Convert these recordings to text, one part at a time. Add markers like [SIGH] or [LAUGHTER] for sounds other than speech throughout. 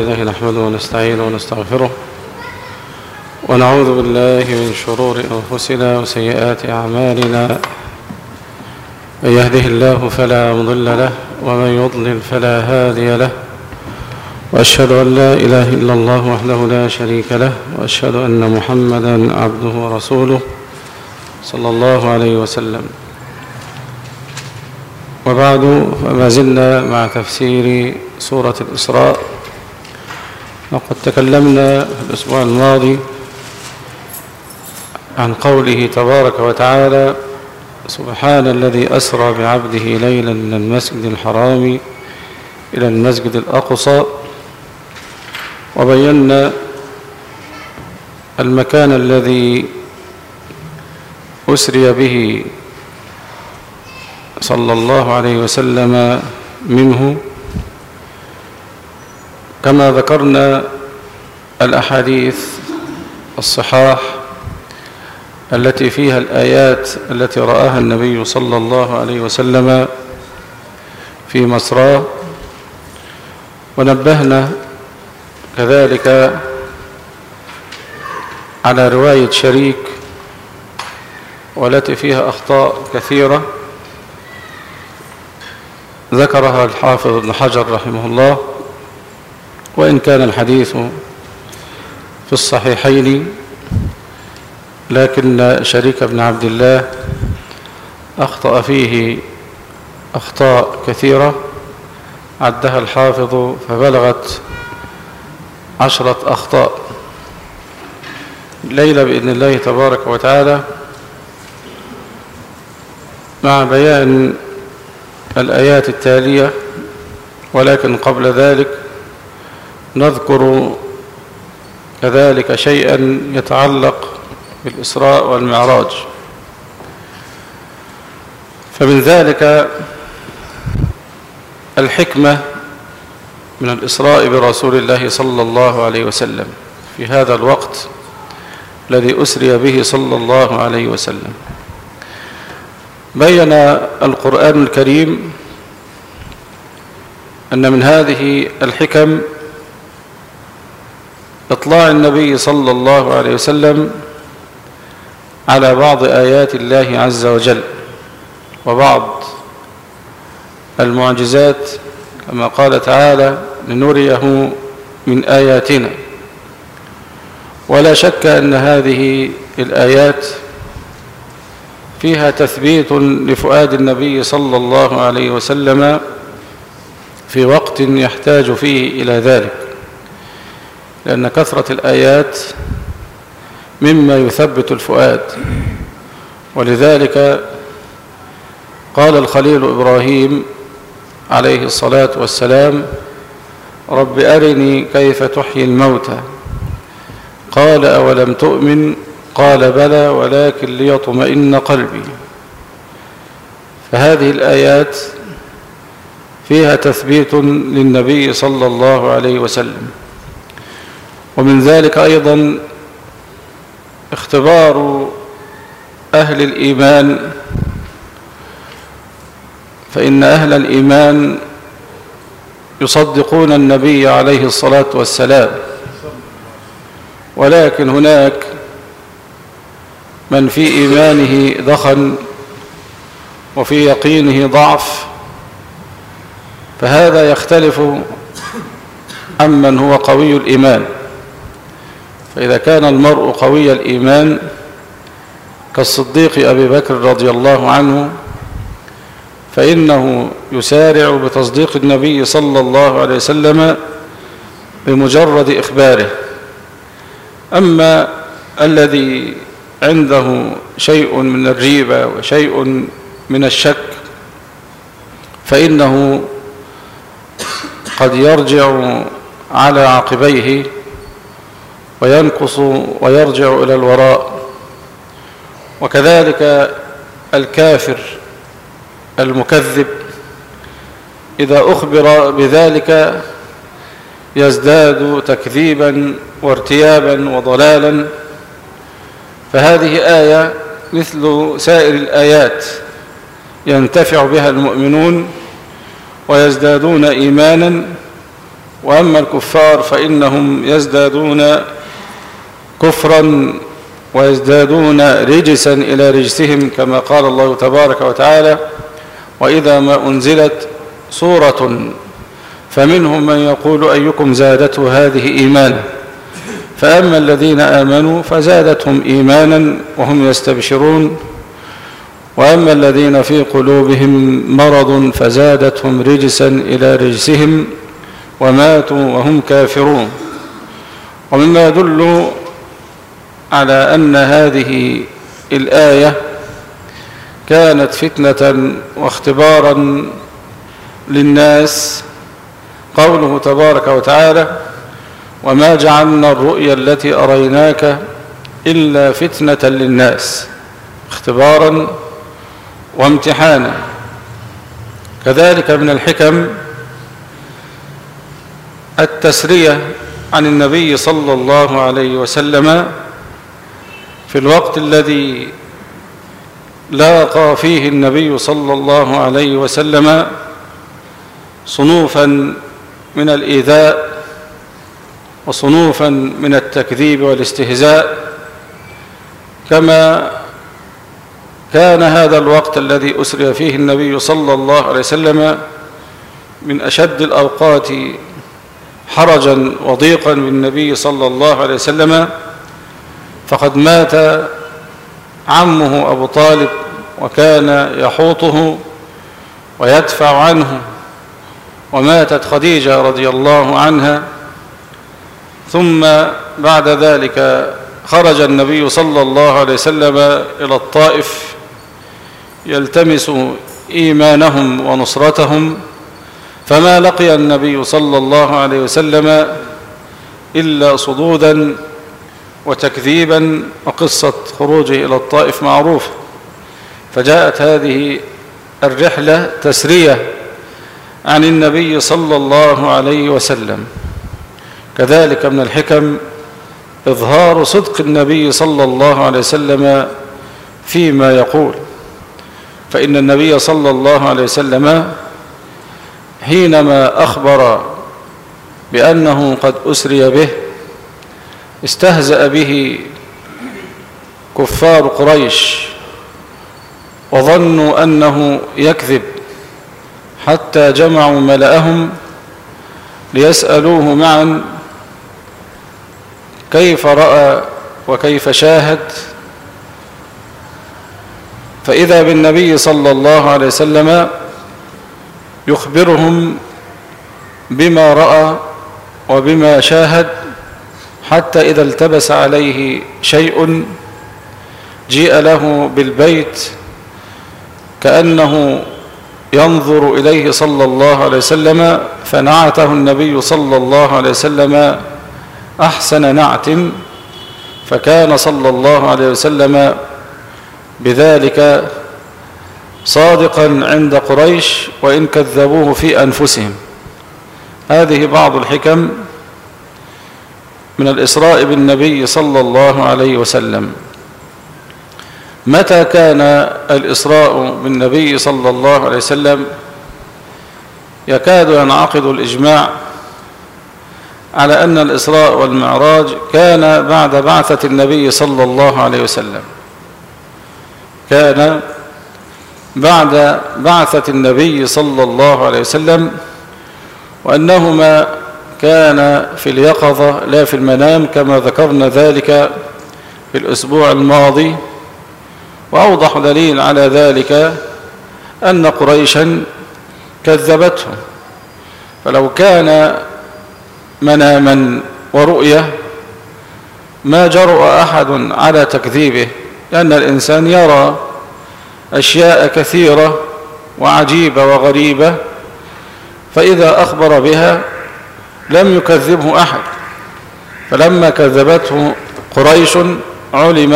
الله نحمده ونستعينه ونستغفره ونعوذ بالله من شرور أنفسنا وسيئات أعمالنا. من يهده الله فلا مضل له ومن يضلل فلا هادي له. وأشهد أن لا إله إلا الله وحده لا شريك له وأشهد أن محمدا عبده ورسوله صلى الله عليه وسلم. وبعد فما زلنا مع تفسير سورة الإسراء. وقد تكلمنا في الأسبوع الماضي عن قوله تبارك وتعالى سبحان الذي أسرى بعبده ليلا من المسجد الحرام إلى المسجد الأقصى. وبينا المكان الذي أسري به صلى الله عليه وسلم منه. كما ذكرنا الأحاديث الصحاح التي فيها الآيات التي رآها النبي صلى الله عليه وسلم في مصراه ونبهنا كذلك على رواية شريك والتي فيها أخطاء كثيرة ذكرها الحافظ ابن حجر رحمه الله. وإن كان الحديث في الصحيحين لكن شريك بن عبد الله أخطأ فيه أخطاء كثيرة عدها الحافظ فبلغت عشرة أخطاء. ليلة بإذن الله تبارك وتعالى مع بيان الآيات التالية ولكن قبل ذلك نذكر كذلك شيئا يتعلق بالإسراء والمعراج. فمن ذلك الحكمة من الإسراء برسول الله صلى الله عليه وسلم في هذا الوقت الذي أسري به صلى الله عليه وسلم. بين القرآن الكريم أن من هذه الحكم إطلاع النبي صلى الله عليه وسلم على بعض آيات الله عز وجل وبعض المعجزات كما قال تعالى لنريه من آياتنا ولا شك أن هذه الآيات فيها تثبيت لفؤاد النبي صلى الله عليه وسلم في وقت يحتاج فيه إلى ذلك. لأن كثرة الآيات مما يثبت الفؤاد. ولذلك قال الخليل إبراهيم عليه الصلاة والسلام رب أرني كيف تحيي الموتى. قال أولم تؤمن؟ قال بلى ولكن ليطمئن قلبي. فهذه الآيات فيها تثبيت للنبي صلى الله عليه وسلم. ومن ذلك أيضا اختبار أهل الإيمان فإن أهل الإيمان يصدقون النبي عليه الصلاة والسلام. ولكن هناك من في إيمانه دخن وفي يقينه ضعف فهذا يختلف عمن هو قوي الإيمان. فإذا كان المرء قوي الإيمان كالصديق أبي بكر رضي الله عنه فإنه يسارع بتصديق النبي صلى الله عليه وسلم بمجرد إخباره. أما الذي عنده شيء من الريبة وشيء من الشك فإنه قد يرجع على عقبيه وينقص ويرجع إلى الوراء. وكذلك الكافر المكذب إذا أخبر بذلك يزداد تكذيبا وارتيابا وضلالا. فهذه آية مثل سائر الآيات ينتفع بها المؤمنون ويزدادون إيمانا. وأما الكفار فإنهم يزدادون كفرا ويزدادون رجسا إلى رجسهم كما قال الله تبارك وتعالى وإذا ما أنزلت سورة فمنهم من يقول أيكم زادته هذه إيمانا؟ فأما الذين آمنوا فزادتهم إيمانا وهم يستبشرون. وأما الذين في قلوبهم مرض فزادتهم رجسا إلى رجسهم وماتوا وهم كافرون. ومما يدل على أن هذه الآية كانت فتنة واختبارا للناس. قوله تبارك وتعالى وما جعلنا الرؤيا التي أريناك إلا فتنة للناس اختبارا وامتحانا. كذلك من الحكم التسرية عن النبي صلى الله عليه وسلم في الوقت الذي لاقى فيه النبي صلى الله عليه وسلم صنوفا من الإيذاء وصنوفا من التكذيب والاستهزاء كما كان هذا الوقت الذي أسري فيه النبي صلى الله عليه وسلم من أشد الأوقات حرجا وضيقا بالنبي صلى الله عليه وسلم فقد مات عمه أبو طالب وكان يحوطه ويدفع عنه وماتت خديجة رضي الله عنها. ثم بعد ذلك خرج النبي صلى الله عليه وسلم إلى الطائف يلتمس إيمانهم ونصرتهم. فما لقي النبي صلى الله عليه وسلم إلا صدودا وتكذيبا وقصة خروجه إلى الطائف معروفة فجاءت هذه الرحلة تسرية عن النبي صلى الله عليه وسلم. كذلك من الحكم إظهار صدق النبي صلى الله عليه وسلم فيما يقول. فإن النبي صلى الله عليه وسلم حينما أخبر بأنه قد أسري به استهزأ به كفار قريش وظنوا أنه يكذب حتى جمعوا ملأهم ليسألوه معا كيف رأى وكيف شاهد. فإذا بالنبي صلى الله عليه وسلم يخبرهم بما رأى وبما شاهد حتى إذا التبس عليه شيء جيء له بالبيت كأنه ينظر إليه صلى الله عليه وسلم فنعته النبي صلى الله عليه وسلم أحسن نعت فكان صلى الله عليه وسلم بذلك صادقا عند قريش وإن كذبوه في أنفسهم. هذه بعض الحكم من الإسراء بالنبي صلى الله عليه وسلم. متى كان الإسراء بالنبي صلى الله عليه وسلم؟ يكاد ينعقد الإجماع على أن الإسراء والمعراج كان بعد بعثة النبي صلى الله عليه وسلم. كان بعد بعثة النبي صلى الله عليه وسلم وأنهما كان في اليقظة لا في المنام كما ذكرنا ذلك في الأسبوع الماضي. وأوضح دليل على ذلك أن قريشا كذبتهم. فلو كان مناما ورؤية ما جرؤ أحد على تكذيبه لأن الإنسان يرى أشياء كثيرة وعجيبة وغريبة فإذا أخبر بها لم يكذبه أحد. فلما كذبته قريش علم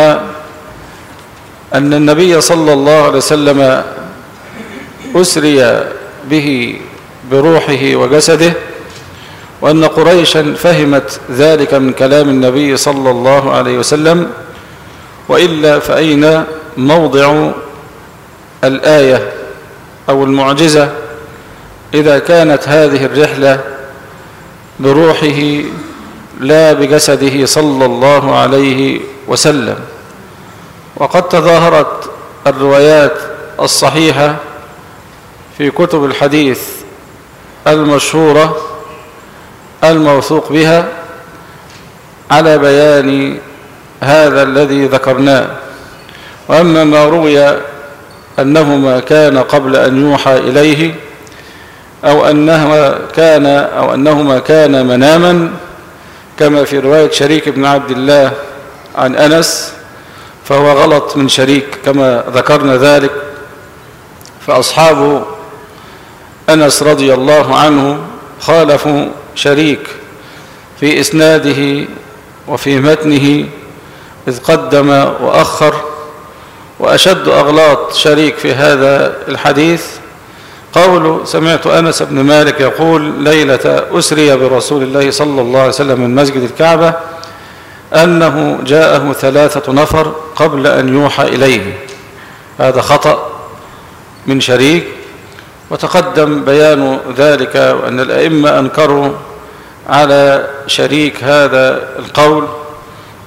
أن النبي صلى الله عليه وسلم أسري به بروحه وجسده وأن قريشا فهمت ذلك من كلام النبي صلى الله عليه وسلم وإلا فأين موضع الآية أو المعجزة؟ إذا كانت هذه الرحلة بروحه لا بجسده صلى الله عليه وسلم. وقد تظاهرت الروايات الصحيحة في كتب الحديث المشهورة الموثوق بها على بيان هذا الذي ذكرناه. وأما ما روي أنه ما كان قبل أن يوحى إليه أو أنهما كان أو أنهما كان مناما كما في رواية شريك بن عبد الله عن أنس فهو غلط من شريك كما ذكرنا ذلك. فأصحاب أنس رضي الله عنه خالفوا شريك في إسناده وفي متنه إذ قدم وأخر وأشد أغلاط شريك في هذا الحديث قول سمعت أنس بن مالك يقول ليلة أسري برسول الله صلى الله عليه وسلم من مسجد الكعبة أنه جاءه ثلاثة نفر قبل أن يوحى إليه. هذا خطأ من شريك وتقدم بيان ذلك وأن الأئمة أنكروا على شريك هذا القول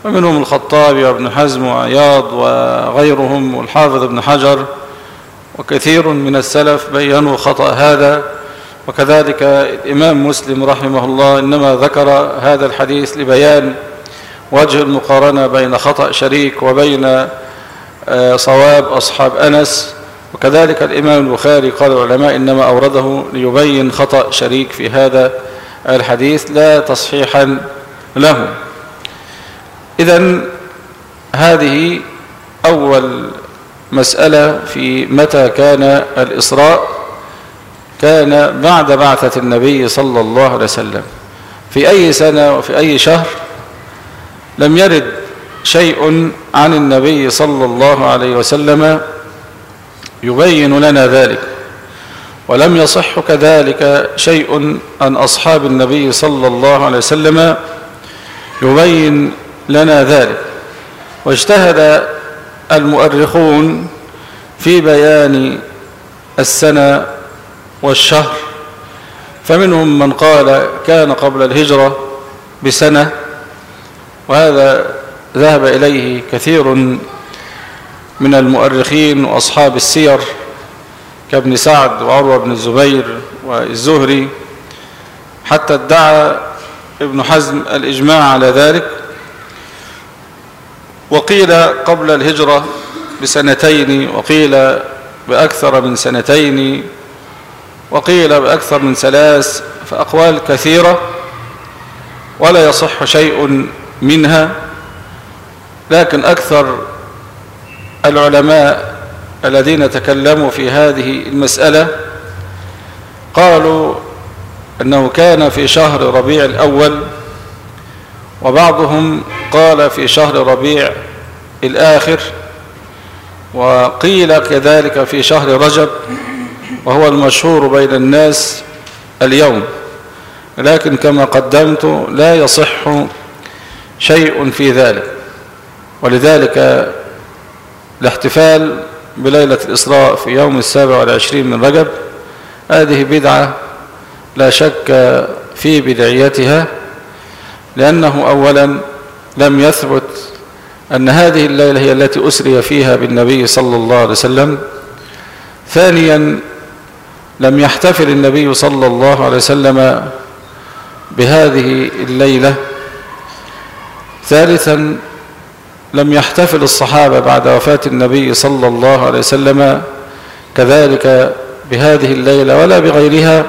ومنهم الخطابي وابن حزم وعياض وغيرهم والحافظ ابن حجر وكثير من السلف بينوا خطأ هذا وكذلك الإمام مسلم رحمه الله إنما ذكر هذا الحديث لبيان وجه المقارنة بين خطأ شريك وبين آه، صواب أصحاب أنس. وكذلك الإمام البخاري قال العلماء إنما أورده ليبين خطأ شريك في هذا الحديث لا تصحيحا له. إذا هذه أول مسألة في متى كان الإسراء؟ كان بعد بعثة النبي صلى الله عليه وسلم. في أي سنة وفي أي شهر لم يرد شيء عن النبي صلى الله عليه وسلم يبين لنا ذلك. ولم يصح كذلك شيء عن أصحاب النبي صلى الله عليه وسلم يبين لنا ذلك. واجتهد المؤرخون في بيان السنة والشهر. فمنهم من قال كان قبل الهجرة بسنة وهذا ذهب إليه كثير من المؤرخين وأصحاب السير كابن سعد وعروة بن الزبير والزهري حتى ادعى ابن حزم الإجماع على ذلك. وقيل قبل الهجرة بسنتين وقيل بأكثر من سنتين وقيل بأكثر من ثلاث فأقوال كثيرة ولا يصح شيء منها لكن أكثر العلماء الذين تكلموا في هذه المسألة قالوا أنه كان في شهر ربيع الأول وبعضهم قال في شهر ربيع الآخر وقيل كذلك في شهر رجب وهو المشهور بين الناس اليوم. لكن كما قدمت لا يصح شيء في ذلك. ولذلك الاحتفال بليلة الإسراء في يوم السابع والعشرين من رجب هذه بدعة لا شك في بدعيتها لأنه أولا لم يثبت أن هذه الليلة هي التي أسري فيها بالنبي صلى الله عليه وسلم. ثانيا لم يحتفل النبي صلى الله عليه وسلم بهذه الليلة. ثالثا لم يحتفل الصحابة بعد وفاة النبي صلى الله عليه وسلم كذلك بهذه الليلة ولا بغيرها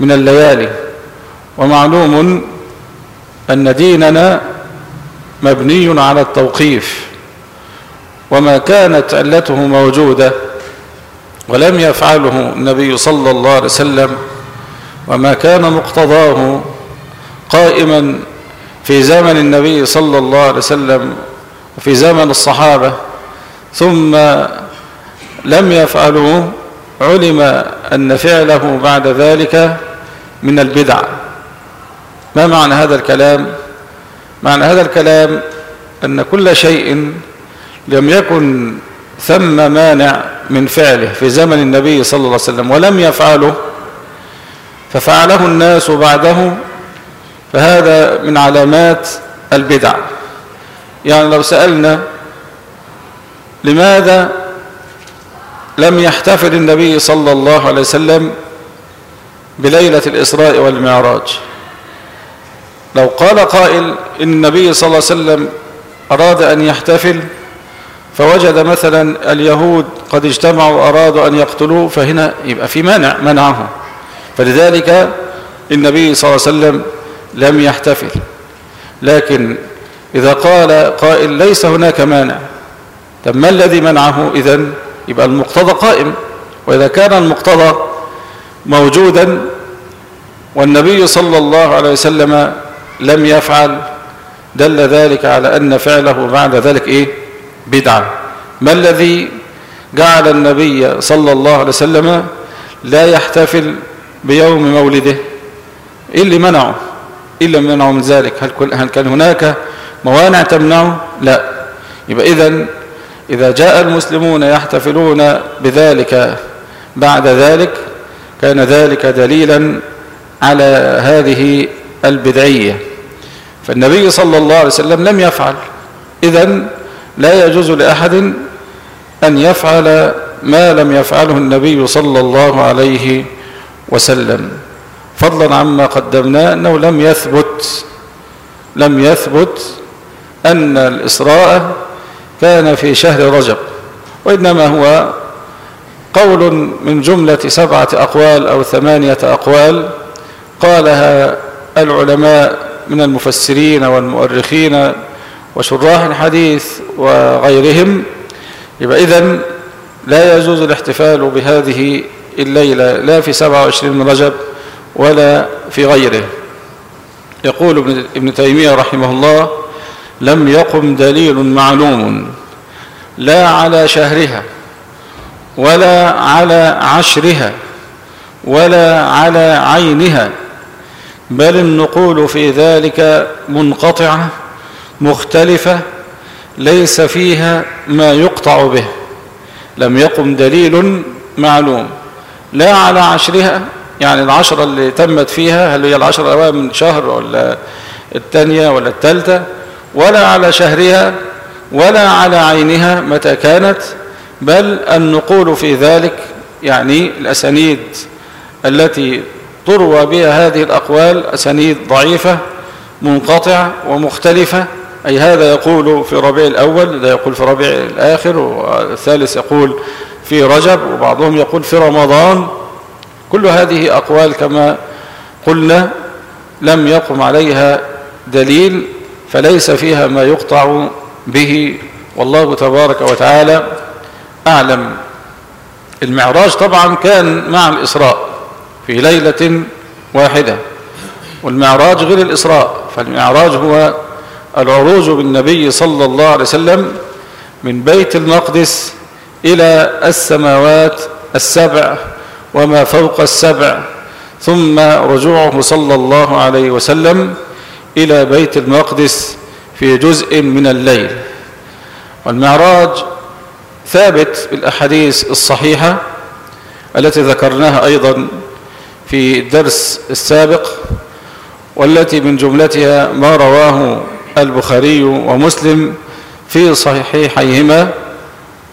من الليالي. ومعلوم أن ديننا مبني على التوقيف وما كانت علته موجودة ولم يفعله النبي صلى الله عليه وسلم وما كان مقتضاه قائما في زمن النبي صلى الله عليه وسلم وفي زمن الصحابة. ثم لم يفعلوه علم أن فعله بعد ذلك من البدع. ما معنى هذا الكلام؟ معنى هذا الكلام أن كل شيء لم يكن ثم مانع من فعله في زمن النبي صلى الله عليه وسلم ولم يفعله ففعله الناس بعده فهذا من علامات البدع. يعني لو سألنا لماذا لم يحتفل النبي صلى الله عليه وسلم بليلة الإسراء والمعراج؟ لو قال قائل إن النبي صلى الله عليه وسلم أراد أن يحتفل فوجد مثلا اليهود قد اجتمعوا وأرادوا أن يقتلوه فهنا يبقى في مانع منعه. فلذلك النبي صلى الله عليه وسلم لم يحتفل. لكن إذا قال قائل ليس هناك مانع طب ما الذي منعه؟ إذن يبقى المقتضى قائم. وإذا كان المقتضى موجودا والنبي صلى الله عليه وسلم لم يفعل دل ذلك على أن فعله بعد ذلك إيه؟ بدعة. ما الذي جعل النبي صلى الله عليه وسلم لا يحتفل بيوم مولده؟ إيه اللي منعه؟ إيه اللي منعه من ذلك؟ هل كان هناك موانع تمنعه؟ لا. يبقى إذن إذا جاء المسلمون يحتفلون بذلك بعد ذلك كان ذلك دليلا على هذه البدعية. فالنبي صلى الله عليه وسلم لم يفعل. إذا لا يجوز لأحد أن يفعل ما لم يفعله النبي صلى الله عليه وسلم. فضلا عما قدمناه أنه لم يثبت لم يثبت أن الإسراء كان في شهر رجب وإنما هو قول من جملة سبعة أقوال أو ثمانية أقوال قالها العلماء من المفسرين والمؤرخين وشراح الحديث وغيرهم. يبقى إذن لا يجوز الاحتفال بهذه الليلة لا في 27 من رجب ولا في غيره. يقول ابن تيمية رحمه الله لم يقم دليل معلوم لا على شهرها ولا على عشرها ولا على عينها بل النقول في ذلك منقطعة مختلفة ليس فيها ما يقطع به. لم يقم دليل معلوم. لا على عشرها يعني العشرة اللي تمت فيها هل هي العشرة الأوائل من شهر ولا الثانية ولا الثالثة؟ ولا على شهرها ولا على عينها متى كانت. بل النقول في ذلك يعني الأسانيد التي تروى بها هذه الأقوال أسانيد ضعيفة منقطعة ومختلفة. أي هذا يقول في ربيع الأول ده يقول في ربيع الآخر والثالث يقول في رجب وبعضهم يقول في رمضان. كل هذه أقوال كما قلنا لم يقم عليها دليل فليس فيها ما يقطع به. والله تبارك وتعالى أعلم. المعراج طبعا كان مع الإسراء. في ليلة واحدة. والمعراج غير الإسراء فالمعراج هو العروج بالنبي صلى الله عليه وسلم من بيت المقدس إلى السماوات السبع وما فوق السبع ثم رجوعه صلى الله عليه وسلم إلى بيت المقدس في جزء من الليل. والمعراج ثابت بالأحاديث الصحيحة التي ذكرناها أيضا في الدرس السابق والتي من جملتها ما رواه البخاري ومسلم في صحيحيهما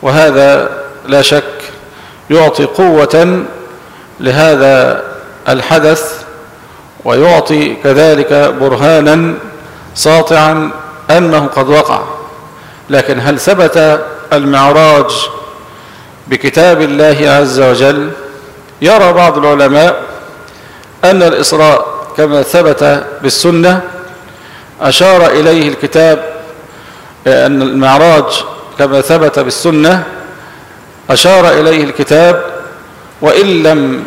وهذا لا شك يعطي قوة لهذا الحدث ويعطي كذلك برهانا ساطعا أنه قد وقع. لكن هل ثبت المعراج بكتاب الله عز وجل؟ يرى بعض العلماء أن الإسراء كما ثبت بالسنة أشار إليه الكتاب أن المعراج كما ثبت بالسنة أشار إليه الكتاب وإن لم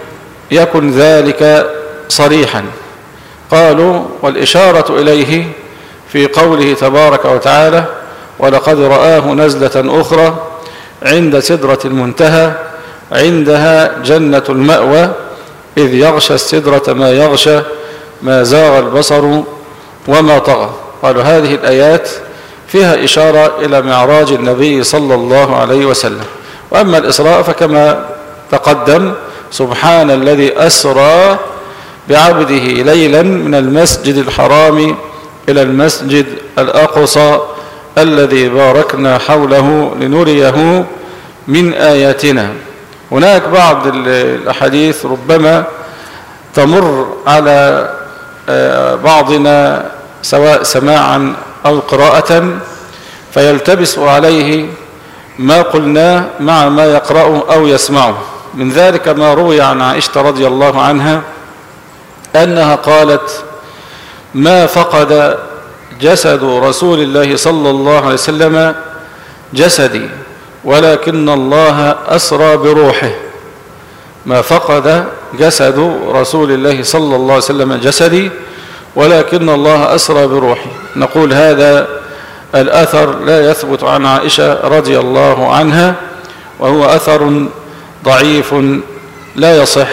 يكن ذلك صريحا. قالوا والإشارة إليه في قوله تبارك وتعالى ولقد رآه نزلة أخرى عند سدرة المنتهى عندها جنة المأوى إذ يغشى السدرة ما يغشى ما زاغ البصر وما طغى. قالوا هذه الآيات فيها إشارة إلى معراج النبي صلى الله عليه وسلم. وأما الإسراء فكما تقدم سبحان الذي أسرى بعبده ليلا من المسجد الحرام إلى المسجد الأقصى الذي باركنا حوله لنريه من آياتنا. هناك بعض الأحاديث ربما تمر على بعضنا سواء سماعا أو قراءة فيلتبس عليه ما قلناه مع ما يقرأه أو يسمعه. من ذلك ما روي عن عائشة رضي الله عنها أنها قالت ما فقد جسد رسول الله صلى الله عليه وسلم جسدي ولكن الله أسرى بروحه. ما فقد جسد رسول الله صلى الله عليه وسلم جسدي ولكن الله أسرى بروحي نقول هذا الأثر لا يثبت عن عائشة رضي الله عنها وهو أثر ضعيف لا يصح.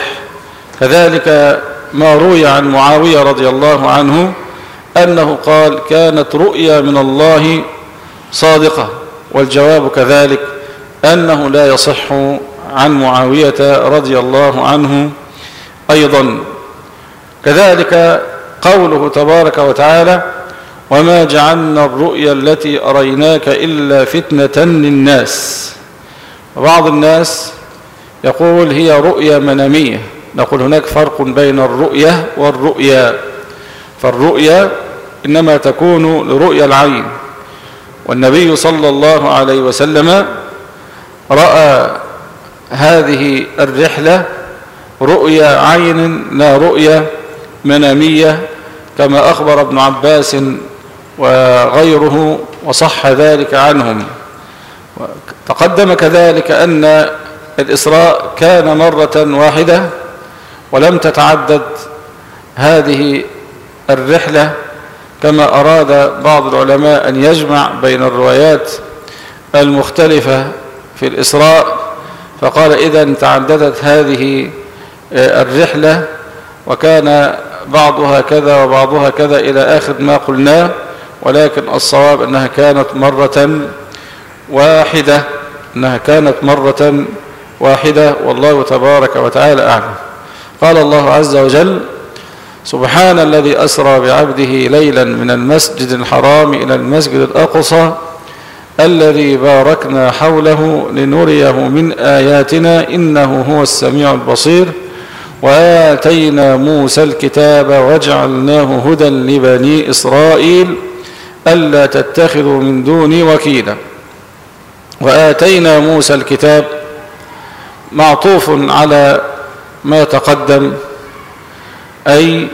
كذلك ما روي عن معاوية رضي الله عنه أنه قال كانت رؤيا من الله صادقة والجواب كذلك. أنه لا يصح عن معاوية رضي الله عنه أيضا. كذلك قوله تبارك وتعالى وما جعلنا الرؤيا التي أريناك إلا فتنة للناس. بعض الناس يقول هي رؤيا منامية. نقول هناك فرق بين الرؤية والرؤيا. فالرؤيا إنما تكون لرؤيا العين. والنبي صلى الله عليه وسلم رأى هذه الرحلة رؤيا عين لا رؤيا منامية كما أخبر ابن عباس وغيره وصح ذلك عنهم. تقدم كذلك أن الإسراء كان مرة واحدة ولم تتعدد هذه الرحلة كما أراد بعض العلماء أن يجمع بين الروايات المختلفة في الإسراء فقال إذا تعددت هذه الرحلة وكان بعضها كذا وبعضها كذا إلى آخر ما قلناه ولكن الصواب أنها كانت مرة واحدة أنها كانت مرة واحدة والله تبارك وتعالى أعلم. قال الله عز وجل سبحان الذي أسرى بعبده ليلا من المسجد الحرام إلى المسجد الأقصى الذي باركنا حوله لنريه من آياتنا إنه هو السميع البصير. وآتينا موسى الكتاب وجعلناه هدى لبني إسرائيل ألا تتخذوا من دوني وكيلا. وآتينا موسى الكتاب معطوف على ما تقدم أي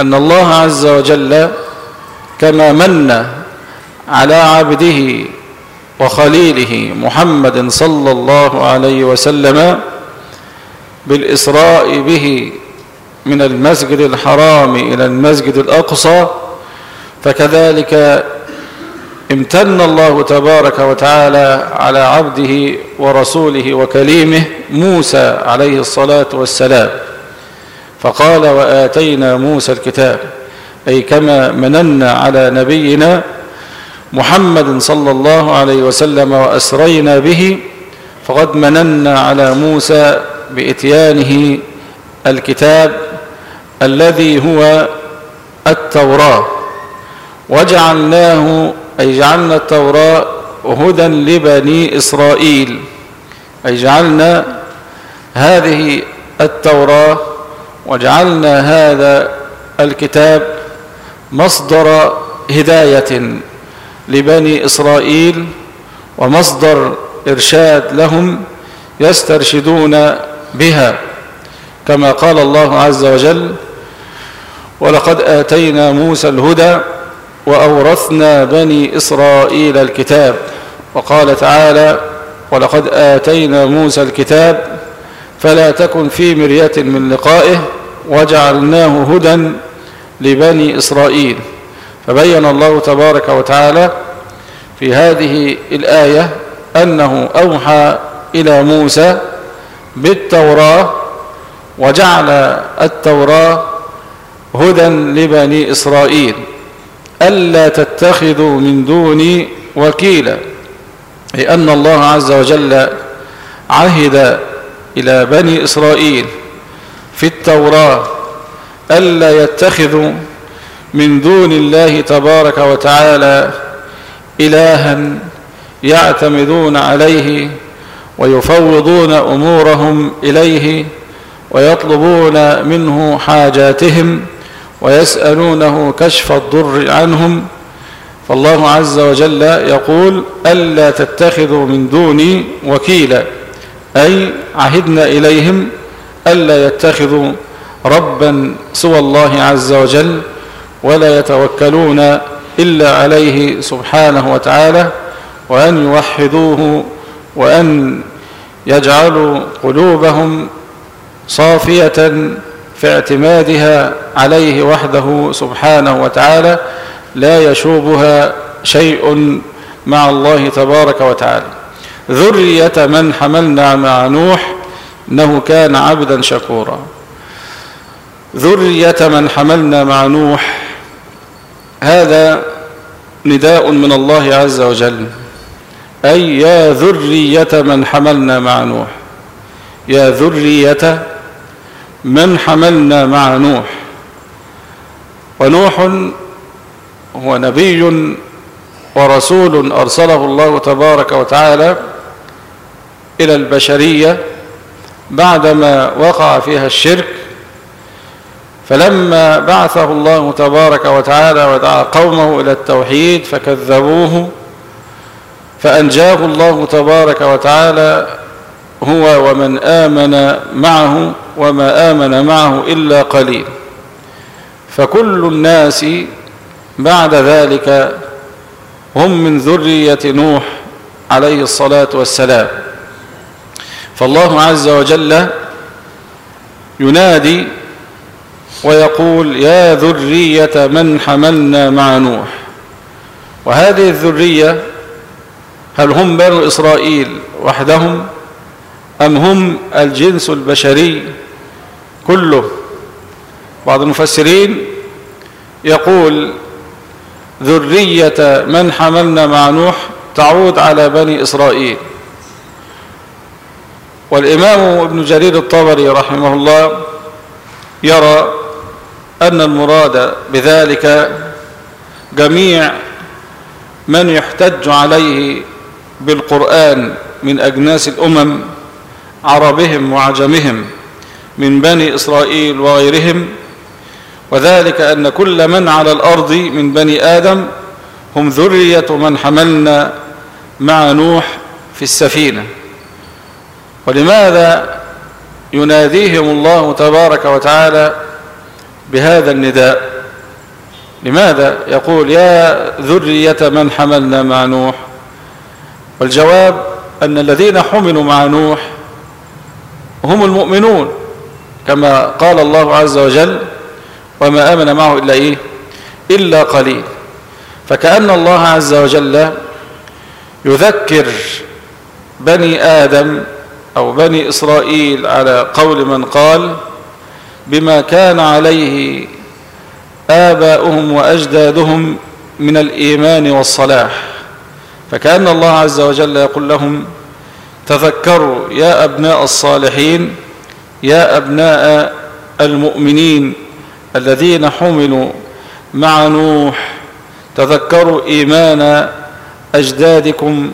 أن الله عز وجل كما من على عبده وخليله محمد صلى الله عليه وسلم بالإسراء به من المسجد الحرام إلى المسجد الأقصى فكذلك امتن الله تبارك وتعالى على عبده ورسوله وكليمه موسى عليه الصلاة والسلام. فقال وآتينا موسى الكتاب أي كما مننا على نبينا محمد صلى الله عليه وسلم وأسرينا به فقد مننا على موسى بإتيانه الكتاب الذي هو التوراة. وجعلناه أي جعلنا التوراة هدى لبني إسرائيل. أي جعلنا هذه التوراة وجعلنا هذا الكتاب مصدر هداية. لبني إسرائيل ومصدر إرشاد لهم يسترشدون بها كما قال الله عز وجل ولقد آتينا موسى الهدى وأورثنا بني إسرائيل الكتاب وقال تعالى ولقد آتينا موسى الكتاب فلا تكن في مرية من لقائه وجعلناه هدى لبني إسرائيل فبين الله تبارك وتعالى في هذه الآية أنه أوحى إلى موسى بالتوراة وجعل التوراة هدى لبني إسرائيل ألا تتخذوا من دوني وكيلا لأن الله عز وجل عهد إلى بني إسرائيل في التوراة ألا يتخذوا من دون الله تبارك وتعالى إلها يعتمدون عليه ويفوضون أمورهم إليه ويطلبون منه حاجاتهم ويسألونه كشف الضر عنهم فالله عز وجل يقول ألا تتخذوا من دوني وكيلا أي عهدنا إليهم ألا يتخذوا ربا سوى الله عز وجل ولا يتوكلون إلا عليه سبحانه وتعالى وأن يوحدوه وأن يجعلوا قلوبهم صافية في اعتمادها عليه وحده سبحانه وتعالى لا يشوبها شيء مع الله تبارك وتعالى. ذرية من حملنا مع نوح إنه كان عبدا شكورا. ذرية من حملنا مع نوح هذا نداء من الله عز وجل. أي يا ذرية من حملنا مع نوح. يا ذرية من حملنا مع نوح. ونوح هو نبي ورسول أرسله الله تبارك وتعالى إلى البشرية بعدما وقع فيها الشرك فلما بعثه الله تبارك وتعالى ودعا قومه إلى التوحيد فكذبوه فأنجاه الله تبارك وتعالى هو ومن آمن معه وما آمن معه إلا قليل. فكل الناس بعد ذلك هم من ذرية نوح عليه الصلاة والسلام. فالله عز وجل ينادي ويقول يا ذرية من حملنا مع نوح. وهذه الذرية هل هم بنو إسرائيل وحدهم أم هم الجنس البشري كله؟ بعض المفسرين يقول ذرية من حملنا مع نوح تعود على بني إسرائيل. والإمام ابن جرير الطبري رحمه الله يرى أن المراد بذلك جميع من يحتج عليه بالقرآن من أجناس الأمم عربهم وعجمهم من بني إسرائيل وغيرهم. وذلك أن كل من على الأرض من بني آدم هم ذرية من حملنا مع نوح في السفينة. ولماذا يناديهم الله تبارك وتعالى بهذا النداء. لماذا؟ يقول يا ذرية من حملنا مع نوح. والجواب أن الذين حملوا مع نوح هم المؤمنون كما قال الله عز وجل وما آمن معه إلا إيه؟ إلا قليل. فكأن الله عز وجل يذكر بني آدم أو بني إسرائيل على قول من قال بما كان عليه آباؤهم وأجدادهم من الإيمان والصلاح. فكأن الله عز وجل يقول لهم تذكروا يا أبناء الصالحين يا أبناء المؤمنين الذين حملوا مع نوح تذكروا إيمان أجدادكم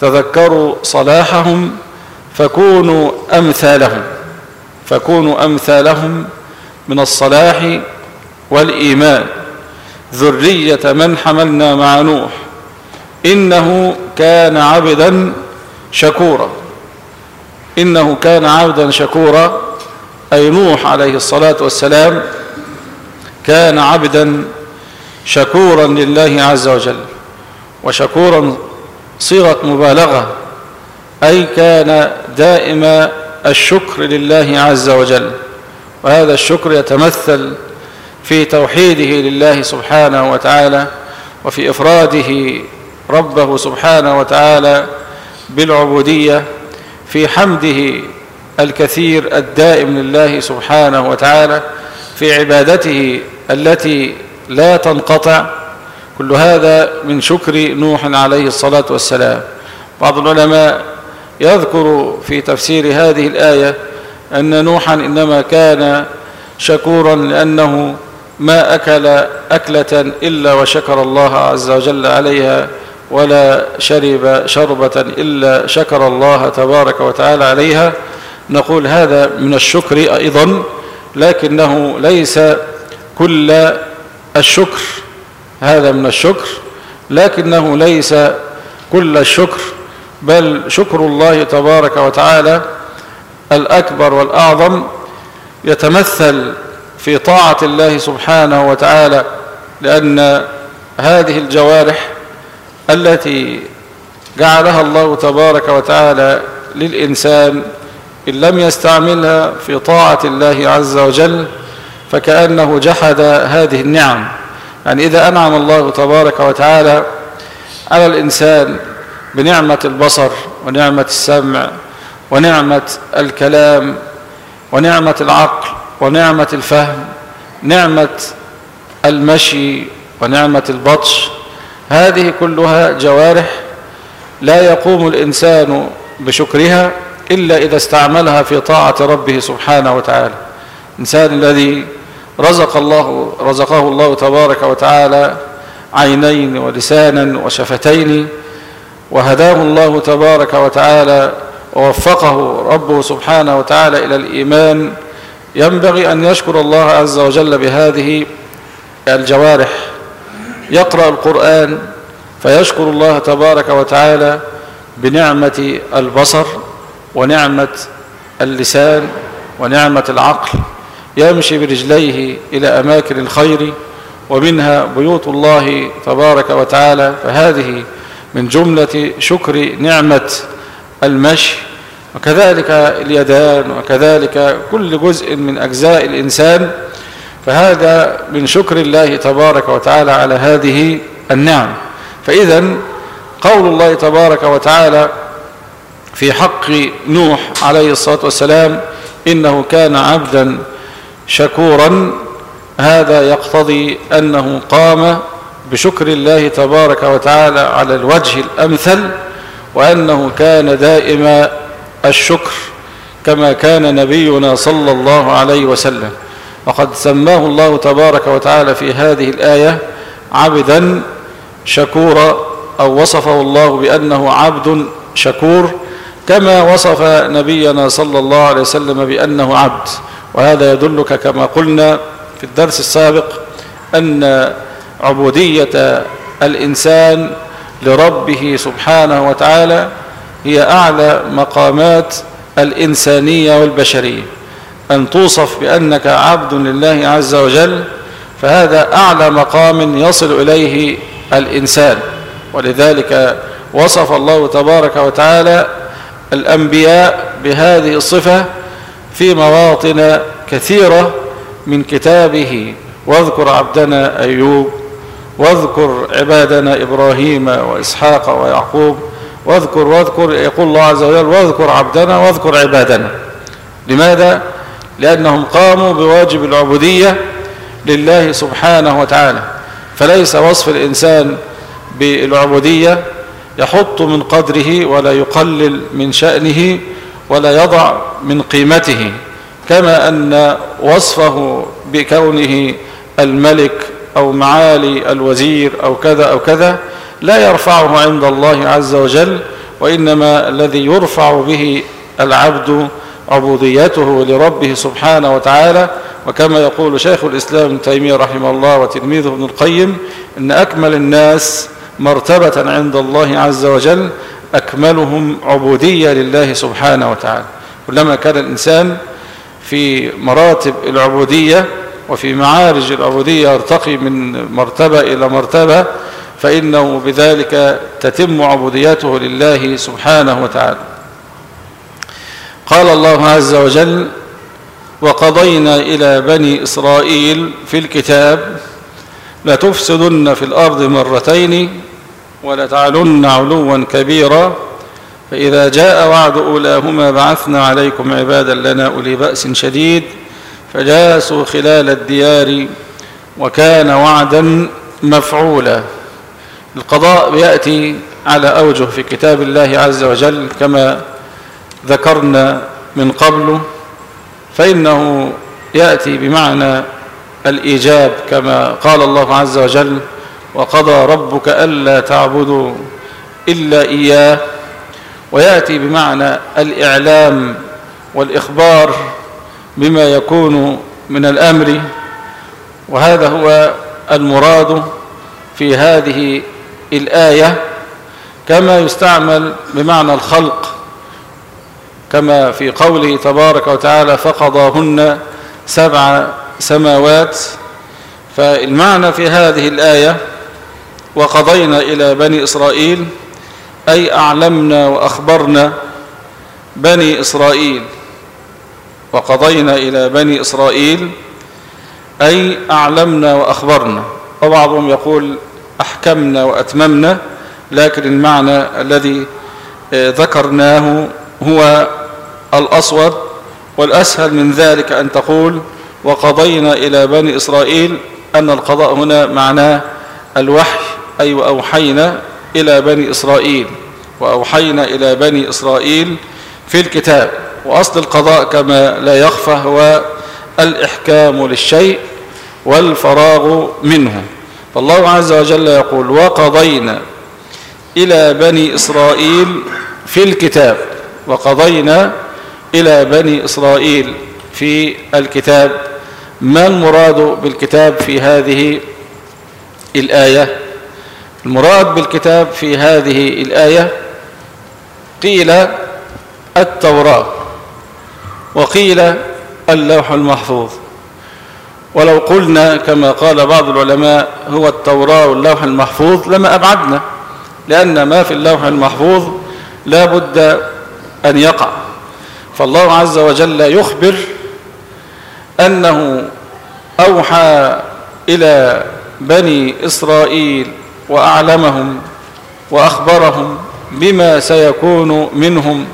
تذكروا صلاحهم فكونوا أمثالهم. فكونوا أمثالهم من الصلاح والإيمان. ذرية من حملنا مع نوح. إنه كان عبدا شكورا. إنه كان عبدا شكورا. أي نوح عليه الصلاة والسلام كان عبدا شكورا لله عز وجل. وشكورا صيغة مبالغة. أي كان دائم الشكر لله عز وجل. وهذا الشكر يتمثل في توحيده لله سبحانه وتعالى وفي إفراده ربه سبحانه وتعالى بالعبودية في حمده الكثير الدائم لله سبحانه وتعالى في عبادته التي لا تنقطع. كل هذا من شكر نوح عليه الصلاة والسلام. بعض العلماء يذكر في تفسير هذه الآية أن نوحا إنما كان شكورا لأنه ما أكل أكلة إلا وشكر الله عز وجل عليها ولا شرب شربة إلا شكر الله تبارك وتعالى عليها. نقول هذا من الشكر أيضا لكنه ليس كل الشكر هذا من الشكر لكنه ليس كل الشكر. بل شكر الله تبارك وتعالى الأكبر والأعظم يتمثل في طاعة الله سبحانه وتعالى لأن هذه الجوارح التي جعلها الله تبارك وتعالى للإنسان إن لم يستعملها في طاعة الله عز وجل فكأنه جحد هذه النعم. يعني إذا أنعم الله تبارك وتعالى على الإنسان بنعمة البصر ونعمة السمع ونعمة الكلام ونعمة العقل ونعمة الفهم نعمة المشي ونعمة البطش هذه كلها جوارح لا يقوم الإنسان بشكرها إلا إذا استعملها في طاعة ربه سبحانه وتعالى. الإنسان الذي رزق الله رزقه الله تبارك وتعالى عينين ولسانا وشفتين وهداه الله تبارك وتعالى ووفقه ربه سبحانه وتعالى إلى الإيمان. ينبغي أن يشكر الله عز وجل بهذه الجوارح. يقرأ القرآن فيشكر الله تبارك وتعالى بنعمة البصر ونعمة اللسان ونعمة العقل. يمشي برجليه إلى أماكن الخير ومنها بيوت الله تبارك وتعالى. فهذه من جملة شكر نعمة المشي وكذلك اليدان وكذلك كل جزء من أجزاء الإنسان. فهذا من شكر الله تبارك وتعالى على هذه النعم. فإذا قول الله تبارك وتعالى في حق نوح عليه الصلاة والسلام إنه كان عبدا شكورا هذا يقتضي أنه قام بشكر الله تبارك وتعالى على الوجه الأمثل وأنه كان دائما الشكر كما كان نبينا صلى الله عليه وسلم. وقد سماه الله تبارك وتعالى في هذه الآية عبدا شكورا أو وصفه الله بأنه عبد شكور كما وصف نبينا صلى الله عليه وسلم بأنه عبد. وهذا يدلك كما قلنا في الدرس السابق أن عبودية الإنسان لربه سبحانه وتعالى هي أعلى مقامات الإنسانية والبشرية. أن توصف بأنك عبد لله عز وجل فهذا أعلى مقام يصل إليه الإنسان. ولذلك وصف الله تبارك وتعالى الأنبياء بهذه الصفة في مواطن كثيرة من كتابه. واذكر عبدنا أيوب واذكر عبادنا إبراهيم وإسحاق ويعقوب واذكر واذكر يقول الله عز وجل واذكر عبدنا واذكر عبادنا لماذا؟ لأنهم قاموا بواجب العبودية لله سبحانه وتعالى فليس وصف الإنسان بالعبودية يحط من قدره ولا يقلل من شأنه ولا يضع من قيمته كما أن وصفه بكونه الملك أو معالي الوزير أو كذا أو كذا لا يرفعه عند الله عز وجل وإنما الذي يرفع به العبد عبوديته لربه سبحانه وتعالى. وكما يقول شيخ الإسلام ابن تيمية رحمه الله وتلميذه ابن القيم إن أكمل الناس مرتبة عند الله عز وجل أكملهم عبودية لله سبحانه وتعالى. كلما كان الإنسان في مراتب العبودية وفي معارج العبودية يرتقي من مرتبة إلى مرتبة فإنه بذلك تتم عبوديته لله سبحانه وتعالى. قال الله عز وجل وقضينا إلى بني إسرائيل في الكتاب لتفسدن في الأرض مرتين ولتعلن علوا كبيرا فإذا جاء وعد أولاهما بعثنا عليكم عبادا لنا أولي بأس شديد فجاسوا خلال الديار وكان وعدا مفعولا. القضاء يأتي على أوجه في كتاب الله عز وجل كما ذكرنا من قبل فإنه يأتي بمعنى الإيجاب كما قال الله عز وجل وقضى ربك ألا تعبدوا إلا إياه ويأتي بمعنى الإعلام والإخبار بما يكون من الأمر وهذا هو المراد في هذه الآية كما يستعمل بمعنى الخلق كما في قوله تبارك وتعالى فقضاهن سبع سماوات فالمعنى في هذه الآية وقضينا إلى بني إسرائيل أي أعلمنا وأخبرنا بني إسرائيل وقضينا إلى بني إسرائيل أي أعلمنا وأخبرنا. وبعضهم يقول أحكمنا وأتممنا لكن المعنى الذي ذكرناه هو الأصوب والأسهل من ذلك أن تقول وقضينا إلى بني إسرائيل أن القضاء هنا معناه الوحي أي وأوحينا إلى بني إسرائيل. وأوحينا إلى بني إسرائيل في الكتاب. وأصل القضاء كما لا يخفى هو الإحكام للشيء والفراغ منه. فالله عز وجل يقول وقضينا إلى بني إسرائيل في الكتاب. وقضينا إلى بني إسرائيل في الكتاب. ما المراد بالكتاب في هذه الآية؟ المراد بالكتاب في هذه الآية قيل التوراة. وقيل اللوح المحفوظ. ولو قلنا كما قال بعض العلماء هو التوراة واللوح المحفوظ لما أبعدنا لأن ما في اللوح المحفوظ لا بد أن يقع. فالله عز وجل يخبر أنه أوحى إلى بني إسرائيل وأعلمهم وأخبرهم بما سيكون منهم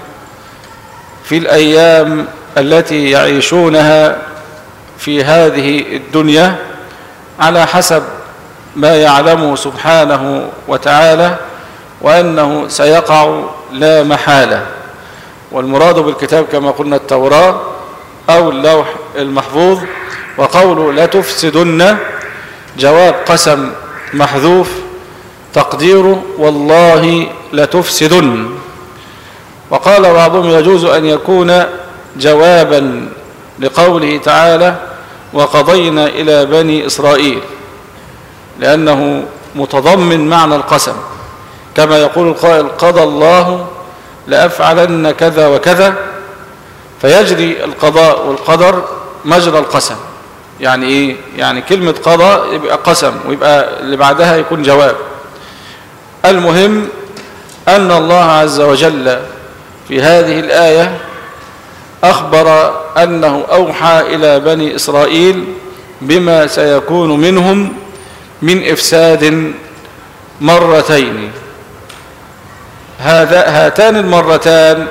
في الأيام التي يعيشونها في هذه الدنيا على حسب ما يعلمه سبحانه وتعالى وأنه سيقع لا محالة. والمراد بالكتاب كما قلنا التوراة أو اللوح المحفوظ وقوله لا تفسدن جواب قسم محذوف تقديره والله لتفسدن وقال بعضهم يجوز أن يكون جوابا لقوله تعالى وقضينا إلى بني إسرائيل لأنه متضمن معنى القسم. كما يقول القائل قضى الله لأفعلن كذا وكذا فيجري القضاء والقدر مجرى القسم. يعني إيه؟ يعني كلمة قضاء يبقى قسم ويبقى اللي بعدها يكون جواب. المهم أن الله عز وجل في هذه الآية أخبر أنه أوحى إلى بني إسرائيل بما سيكون منهم من إفساد مرتين. هذا هاتان المرتان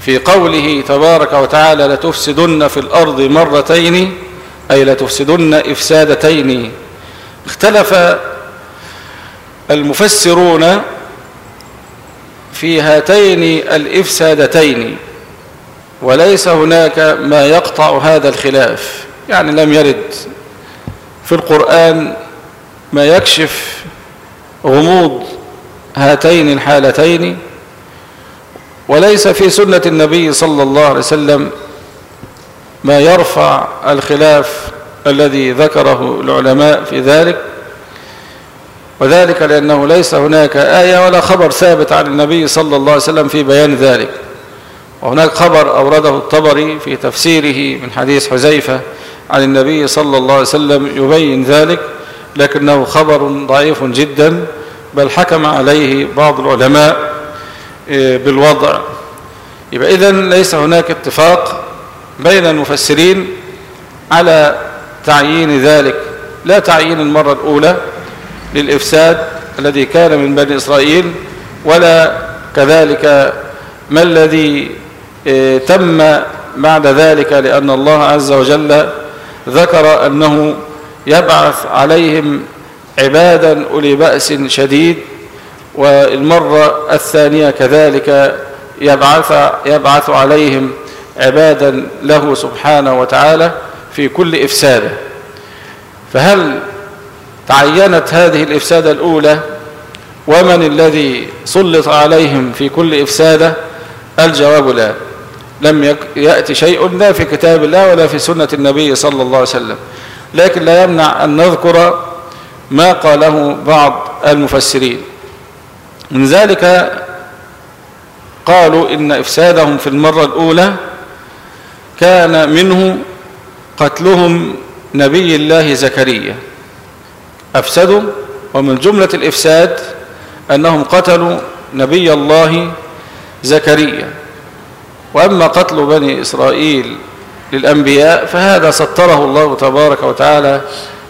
في قوله تبارك وتعالى لتفسدن في الأرض مرتين أي لتفسدن إفسادتين اختلف المفسرون في هاتين الإفسادتين. وليس هناك ما يقطع هذا الخلاف. يعني لم يرد في القرآن ما يكشف غموض هاتين الحالتين وليس في سنة النبي صلى الله عليه وسلم ما يرفع الخلاف الذي ذكره العلماء في ذلك. وذلك لأنه ليس هناك آية ولا خبر ثابت عن النبي صلى الله عليه وسلم في بيان ذلك. وهناك خبر أورده الطبري في تفسيره من حديث حزيفة عن النبي صلى الله عليه وسلم يبين ذلك لكنه خبر ضعيف جدا بل حكم عليه بعض العلماء بالوضع. يبقى إذن ليس هناك اتفاق بين المفسرين على تعيين ذلك. لا تعيين المرة الأولى للإفساد الذي كان من بني إسرائيل ولا كذلك ما الذي تم بعد ذلك لأن الله عز وجل ذكر أنه يبعث عليهم عبادا أولي بأس شديد والمرة الثانية كذلك يبعث, يبعث عليهم عبادا له سبحانه وتعالى في كل إفسادة. فهل تعينت هذه الإفسادة الأولى؟ ومن الذي سلط عليهم في كل إفسادة؟ الجواب لا. لم يأتي شيء لا في كتاب الله ولا في سنة النبي صلى الله عليه وسلم. لكن لا يمنع أن نذكر ما قاله بعض المفسرين. من ذلك قالوا إن إفسادهم في المرة الأولى كان منه قتلهم نبي الله زكريا. أفسدوا ومن جملة الإفساد أنهم قتلوا نبي الله زكريا. وأما قتل بني إسرائيل للأنبياء فهذا سطره الله تبارك وتعالى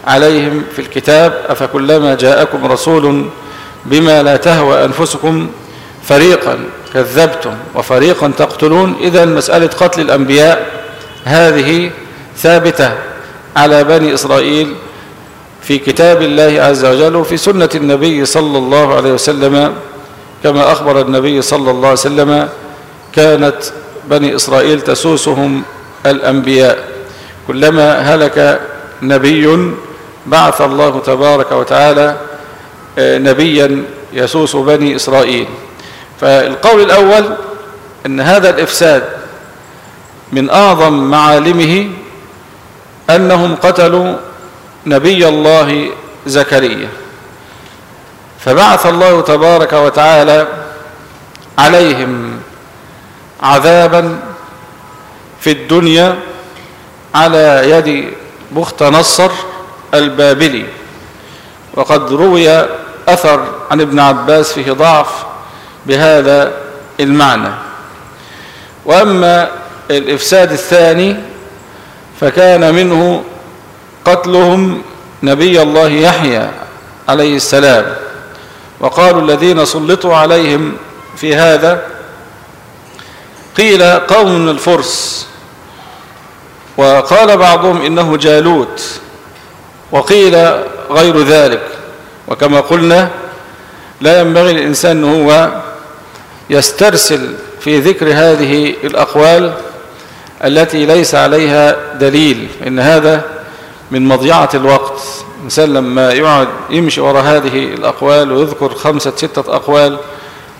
عليهم في الكتاب أفكلما جاءكم رسول بما لا تهوى أنفسكم فريقا كذبتم وفريقا تقتلون. إذا مسألة قتل الأنبياء هذه ثابتة على بني إسرائيل في كتاب الله عز وجل وفي سنة النبي صلى الله عليه وسلم. كما أخبر النبي صلى الله عليه وسلم كانت بني إسرائيل تسوسهم الأنبياء. كلما هلك نبي بعث الله تبارك وتعالى نبيا يسوس بني إسرائيل. فالقول الأول أن هذا الإفساد من أعظم معالمه أنهم قتلوا نبي الله زكريا. فبعث الله تبارك وتعالى عليهم عذابا في الدنيا على يد بخت نصر البابلي. وقد روي أثر عن ابن عباس فيه ضعف بهذا المعنى. وأما الإفساد الثاني فكان منه قتلهم نبي الله يحيى عليه السلام. وقالوا الذين سلطوا عليهم في هذا قيل قوم من الفرس. وقال بعضهم إنه جالوت وقيل غير ذلك. وكما قلنا لا ينبغي الإنسان هو يسترسل في ذكر هذه الأقوال التي ليس عليها دليل إن هذا من مضيعة الوقت. الإنسان لما يقعد يمشي وراء هذه الأقوال ويذكر خمسة ستة أقوال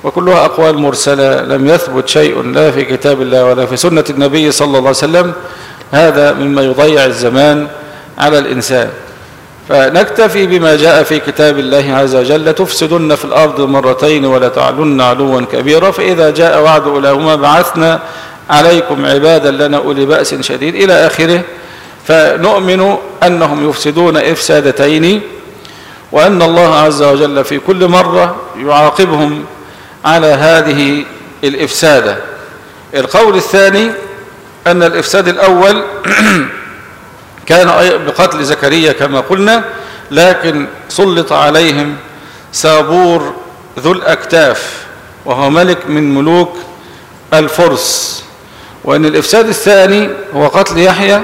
وكلها أقوال مرسلة. لم يثبت شيء لا في كتاب الله ولا في سنة النبي صلى الله عليه وسلم. هذا مما يضيع الزمان على الإنسان. فنكتفي بما جاء في كتاب الله عز وجل. تفسدن في الأرض مرتين ولا تعلن علوا كبيرا. فإذا جاء وعد أولاهما بعثنا عليكم عبادا لنا أولي بأس شديد إلى آخره. فنؤمن أنهم يفسدون إفسادتين وأن الله عز وجل في كل مرة يعاقبهم على هذه الإفسادة. القول الثاني أن الإفساد الأول [CLEARS THROAT] كان بقتل زكريا كما قلنا لكن سلط عليهم سابور ذو الأكتاف وهو ملك من ملوك الفرس. وأن الإفساد الثاني هو قتل يحيى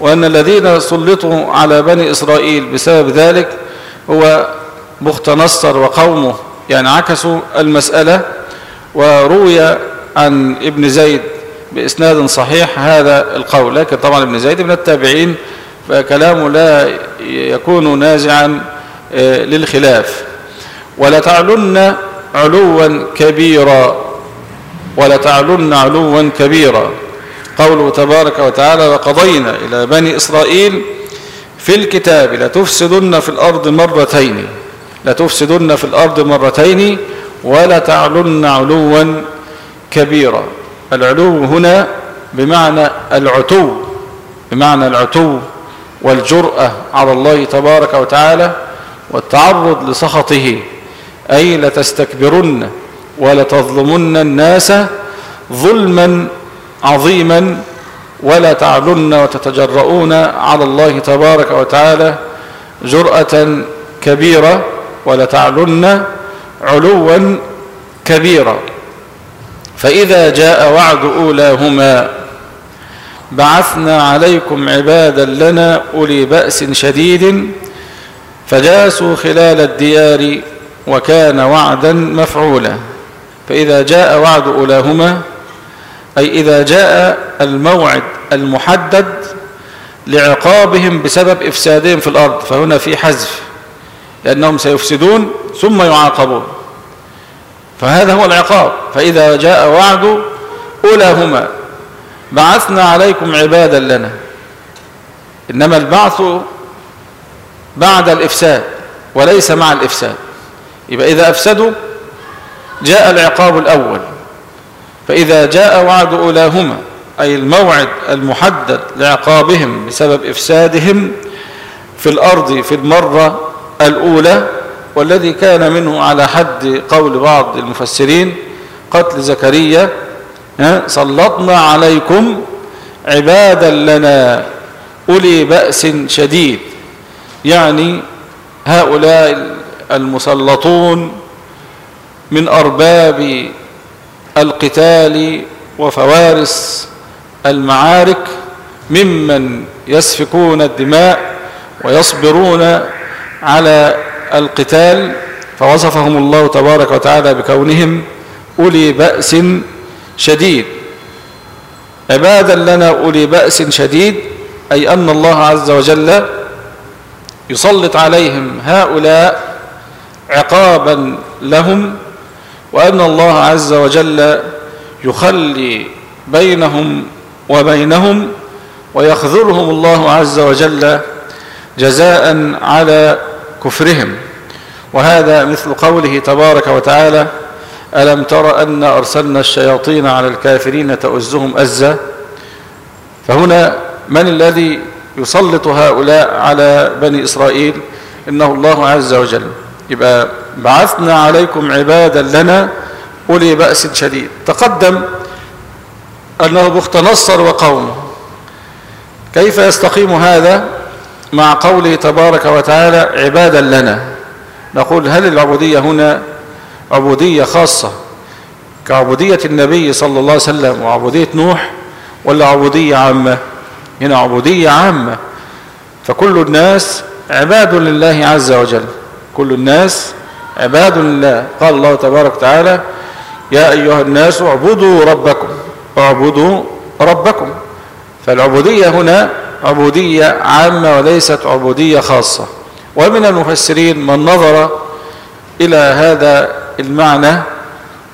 وأن الذين سلطوا على بني إسرائيل بسبب ذلك هو بخت نصر وقومه. يعني عكسوا المسألة وروي عن ابن زيد بإسناد صحيح هذا القول. لكن طبعا ابن زيد من التابعين فكلامه لا يكون نازعا للخلاف. ولا تعلن علوا كبيرا ولا تعلن علوا كبيرا. قوله تبارك وتعالى وقضينا إلى بني إسرائيل في الكتاب لتفسدن في الأرض مرتين لتفسدن في الأرض مرتين ولا تعلن علوا كبيرا. العلو هنا بمعنى العتو بمعنى العتو والجرأة على الله تبارك وتعالى والتعرض لسخطه أي لتستكبرن ولتظلمن الناس ظلما عظيما ولا تعلن وتتجرؤون على الله تبارك وتعالى جرأة كبيرة. ولا تعلن علوا كبيرا. فإذا جاء وعد أولاهما بعثنا عليكم عبادا لنا أولي بأس شديد فجاسوا خلال الديار وكان وعدا مفعولا. فإذا جاء وعد أولاهما أي إذا جاء الموعد المحدد لعقابهم بسبب إفسادهم في الأرض فهنا في حذف. لأنهم سيفسدون ثم يعاقبون. فهذا هو العقاب. فإذا جاء وعد أولاهما بعثنا عليكم عبادا لنا. إنما البعث بعد الإفساد وليس مع الإفساد. يبقى إذا أفسدوا جاء العقاب الأول. فإذا جاء وعد أولاهما أي الموعد المحدد لعقابهم بسبب إفسادهم في الأرض في المرة الأولى والذي كان منه على حد قول بعض المفسرين قتل زكريا سلطنا عليكم عبادا لنا أولي بأس شديد. يعني هؤلاء المسلطون من أرباب القتال وفوارس المعارك ممن يسفكون الدماء ويصبرون على القتال فوصفهم الله تبارك وتعالى بكونهم أولي بأس شديد. عبادا لنا أولي بأس شديد أي أن الله عز وجل يسلط عليهم هؤلاء عقابا لهم وأن الله عز وجل يخلي بينهم وبينهم ويخذرهم الله عز وجل جزاء على كفرهم. وهذا مثل قوله تبارك وتعالى ألم تر أن أرسلنا الشياطين على الكافرين تؤزهم أزا؟ فهنا من الذي يسلط هؤلاء على بني إسرائيل؟ إنه الله عز وجل. يبقى بعثنا عليكم عبادا لنا أولي بأس شديد. تقدم أنه بخت نصر وقومه كيف يستقيم هذا؟ مع قوله تبارك وتعالى عبادا لنا. نقول هل العبودية هنا عبودية خاصة كعبودية النبي صلى الله عليه وسلم وعبودية نوح ولا عبودية عامة؟ هنا عبودية عامة. فكل الناس عباد لله عز وجل. كل الناس عباد لله. قال الله تبارك وتعالى يا أيها الناس اعبدوا ربكم. اعبدوا ربكم. فالعبودية هنا عبودية عامة وليست عبودية خاصة. ومن المفسرين من نظر إلى هذا المعنى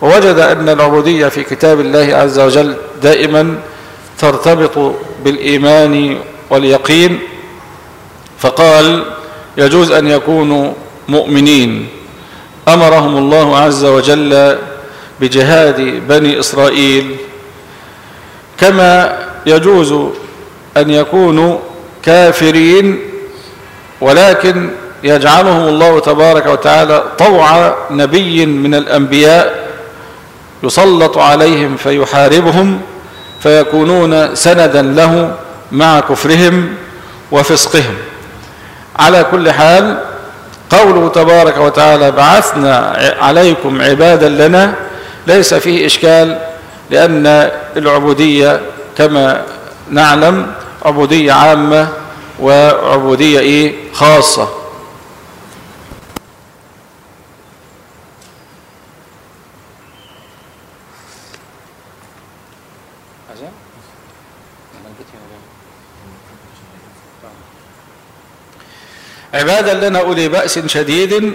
ووجد أن العبودية في كتاب الله عز وجل دائما ترتبط بالإيمان واليقين. فقال يجوز أن يكونوا مؤمنين. أمرهم الله عز وجل بجهاد بني إسرائيل. كما يجوز أن يكونوا كافرين ولكن يجعلهم الله تبارك وتعالى طوع نبي من الأنبياء يسلط عليهم فيحاربهم فيكونون سندا له مع كفرهم وفسقهم. على كل حال قوله تبارك وتعالى بعثنا عليكم عبادا لنا ليس فيه إشكال لأن العبودية كما نعلم عبودية عامة وعبودية إيه؟ خاصة. عبادا لنا أولي بأس شديد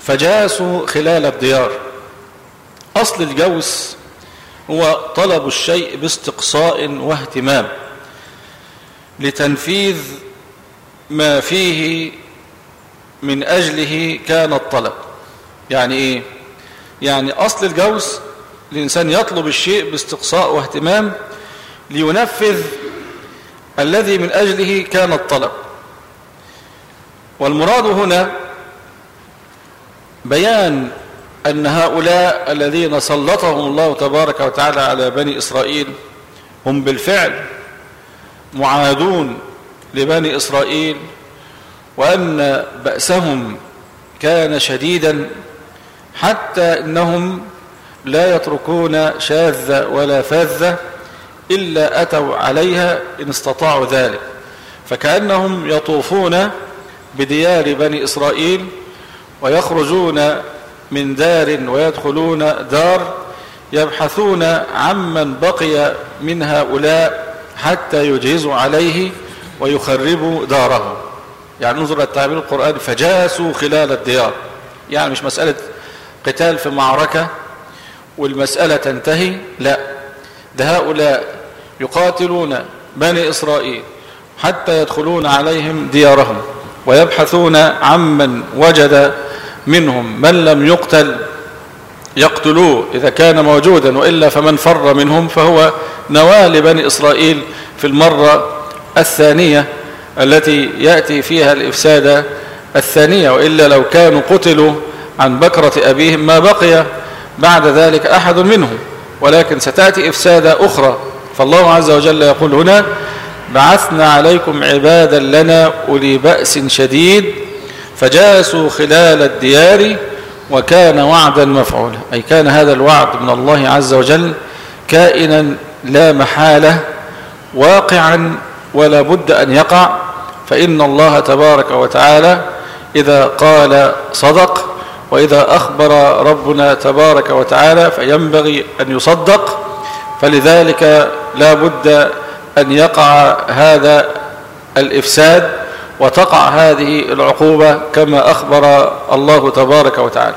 فجاسوا خلال الديار. أصل الجوس هو طلب الشيء باستقصاء واهتمام. لتنفيذ ما فيه من أجله كان الطلب يعني إيه؟ يعني أصل الجوس الإنسان يطلب الشيء باستقصاء واهتمام لينفذ الذي من أجله كان الطلب والمراد هنا بيان أن هؤلاء الذين سلطهم الله تبارك وتعالى على بني إسرائيل هم بالفعل معادون لبني إسرائيل وأن بأسهم كان شديدا حتى إنهم لا يتركون شاذة ولا فاذة إلا أتوا عليها إن استطاعوا ذلك. فكأنهم يطوفون بديار بني إسرائيل ويخرجون من دار ويدخلون دار يبحثون عمن بقي من هؤلاء حتى يجهزوا عليه ويخربوا داره. يعني انظر التعبير القرآني فجاسوا خلال الديار. يعني مش مسألة قتال في معركة والمسألة تنتهي لا. ده هؤلاء يقاتلون بني إسرائيل حتى يدخلون عليهم ديارهم ويبحثون عمن وجد منهم من لم يقتل يقتلوه إذا كان موجودا وإلا فمن فر منهم فهو نوال بني إسرائيل في المرة الثانية التي يأتي فيها الإفساد الثانية. وإلا لو كانوا قتلوا عن بكرة أبيهم ما بقي بعد ذلك أحد منهم. ولكن ستأتي إفسادة أخرى. فالله عز وجل يقول هنا بعثنا عليكم عبادا لنا أولي بأس شديد فجاسوا خلال الديار وكان وعدا مفعولا أي كان هذا الوعد من الله عز وجل كائنا لا محالة واقعا ولا بد أن يقع فإن الله تبارك وتعالى إذا قال صدق وإذا أخبر ربنا تبارك وتعالى فينبغي أن يصدق فلذلك لا بد أن يقع هذا الإفساد وتقع هذه العقوبة كما أخبر الله تبارك وتعالى.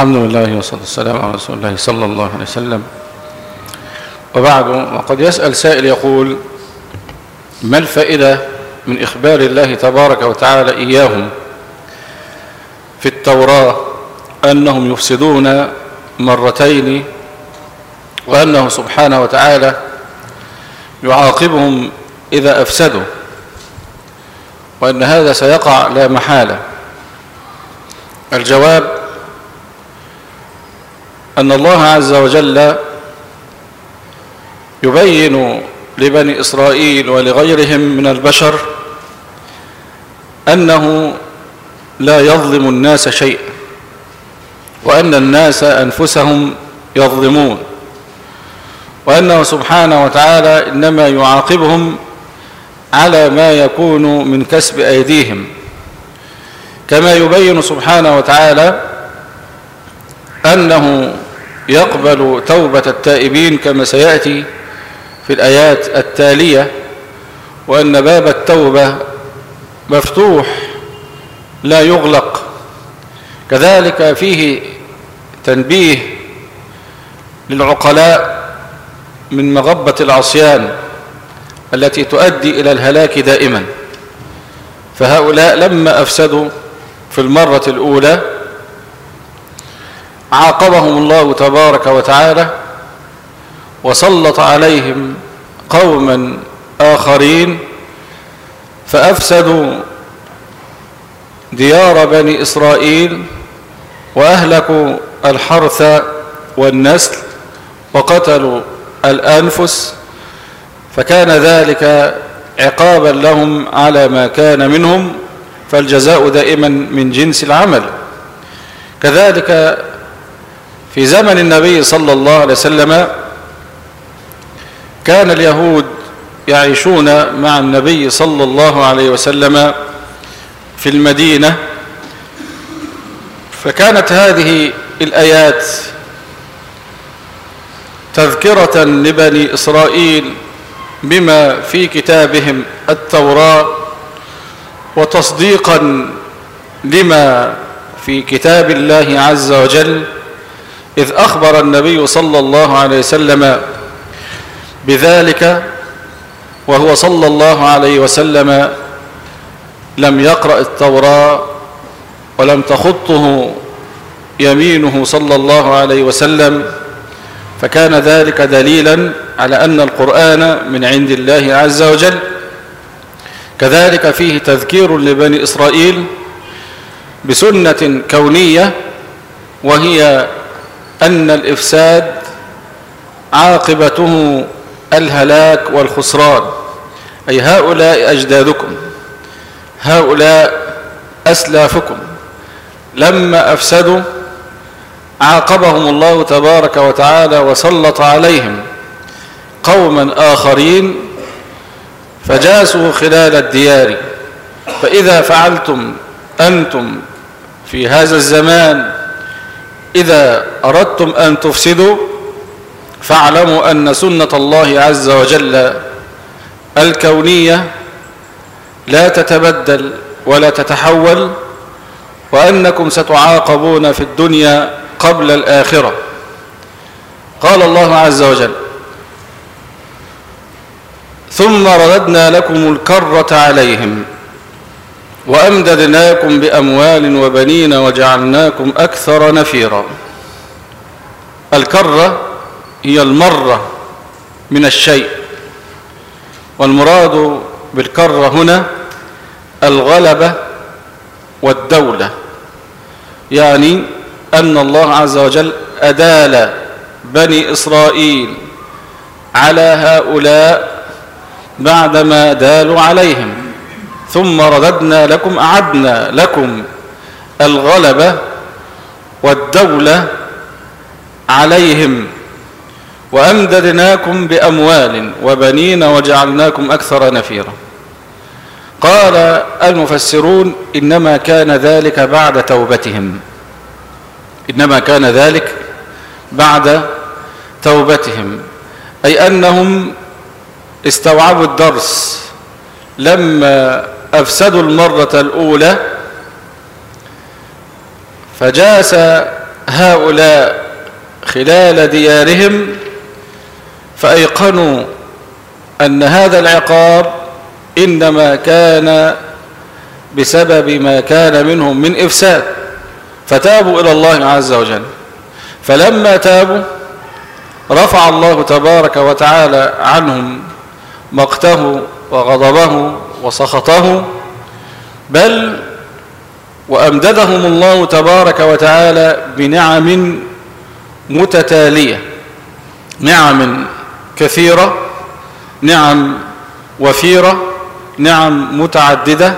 الحمد لله والصلاة والسلام على رسول الله صلى الله عليه وسلم. وبعد وقد يسأل سائل يقول ما الفائدة من إخبار الله تبارك وتعالى إياهم في التوراة أنهم يفسدون مرتين وأنه سبحانه وتعالى يعاقبهم إذا أفسدوا وأن هذا سيقع لا محالة؟ الجواب أن الله عز وجل يبين لبني إسرائيل ولغيرهم من البشر أنه لا يظلم الناس شيئا وأن الناس أنفسهم يظلمون وأنه سبحانه وتعالى إنما يعاقبهم على ما يكون من كسب أيديهم كما يبين سبحانه وتعالى أنه يقبل توبة التائبين كما سيأتي في الآيات التالية وأن باب التوبة مفتوح لا يغلق. كذلك فيه تنبيه للعقلاء من مغبة العصيان التي تؤدي إلى الهلاك دائما. فهؤلاء لما أفسدوا في المرة الأولى عاقبهم الله تبارك وتعالى وسلط عليهم قوما آخرين فأفسدوا ديار بني إسرائيل وأهلكوا الحرث والنسل وقتلوا الأنفس فكان ذلك عقابا لهم على ما كان منهم فالجزاء دائما من جنس العمل. كذلك في زمن النبي صلى الله عليه وسلم كان اليهود يعيشون مع النبي صلى الله عليه وسلم في المدينة فكانت هذه الآيات تذكرة لبني إسرائيل بما في كتابهم التوراة وتصديقا لما في كتاب الله عز وجل إذ أخبر النبي صلى الله عليه وسلم بذلك وهو صلى الله عليه وسلم لم يقرأ التوراة ولم تخطه يمينه صلى الله عليه وسلم فكان ذلك دليلا على أن القرآن من عند الله عز وجل. كذلك فيه تذكير لبني إسرائيل بسنة كونية وهي أن الإفساد عاقبته الهلاك والخسران. أي هؤلاء أجدادكم هؤلاء أسلافكم لما أفسدوا عاقبهم الله تبارك وتعالى وسلط عليهم قوما آخرين فجاسوا خلال الديار. فإذا فعلتم أنتم في هذا الزمان إذا أردتم أن تفسدوا فاعلموا أن سنة الله عز وجل الكونية لا تتبدل ولا تتحول وأنكم ستعاقبون في الدنيا قبل الآخرة. قال الله عز وجل ثم رددنا لكم الكرة عليهم وأمددناكم بأموال وبنين وجعلناكم أكثر نفيرا. الكرة هي المرة من الشيء والمراد بالكرة هنا الغلبة والدولة يعني أن الله عز وجل أدال بني إسرائيل على هؤلاء بعدما دالوا عليهم. ثم رددنا لكم أعدنا لكم الغلبة والدولة عليهم وأمددناكم بأموال وبنين وجعلناكم أكثر نفيرا. قال المفسرون إنما كان ذلك بعد توبتهم. إنما كان ذلك بعد توبتهم. أي أنهم استوعبوا الدرس لما أفسدوا المرة الأولى فجاس هؤلاء خلال ديارهم فأيقنوا أن هذا العقاب إنما كان بسبب ما كان منهم من إفساد فتابوا إلى الله عز وجل. فلما تابوا رفع الله تبارك وتعالى عنهم مقته وغضبه وسخطه بل وأمددهم الله تبارك وتعالى بنعم متتالية. نعم كثيرة نعم وفيرة نعم متعددة.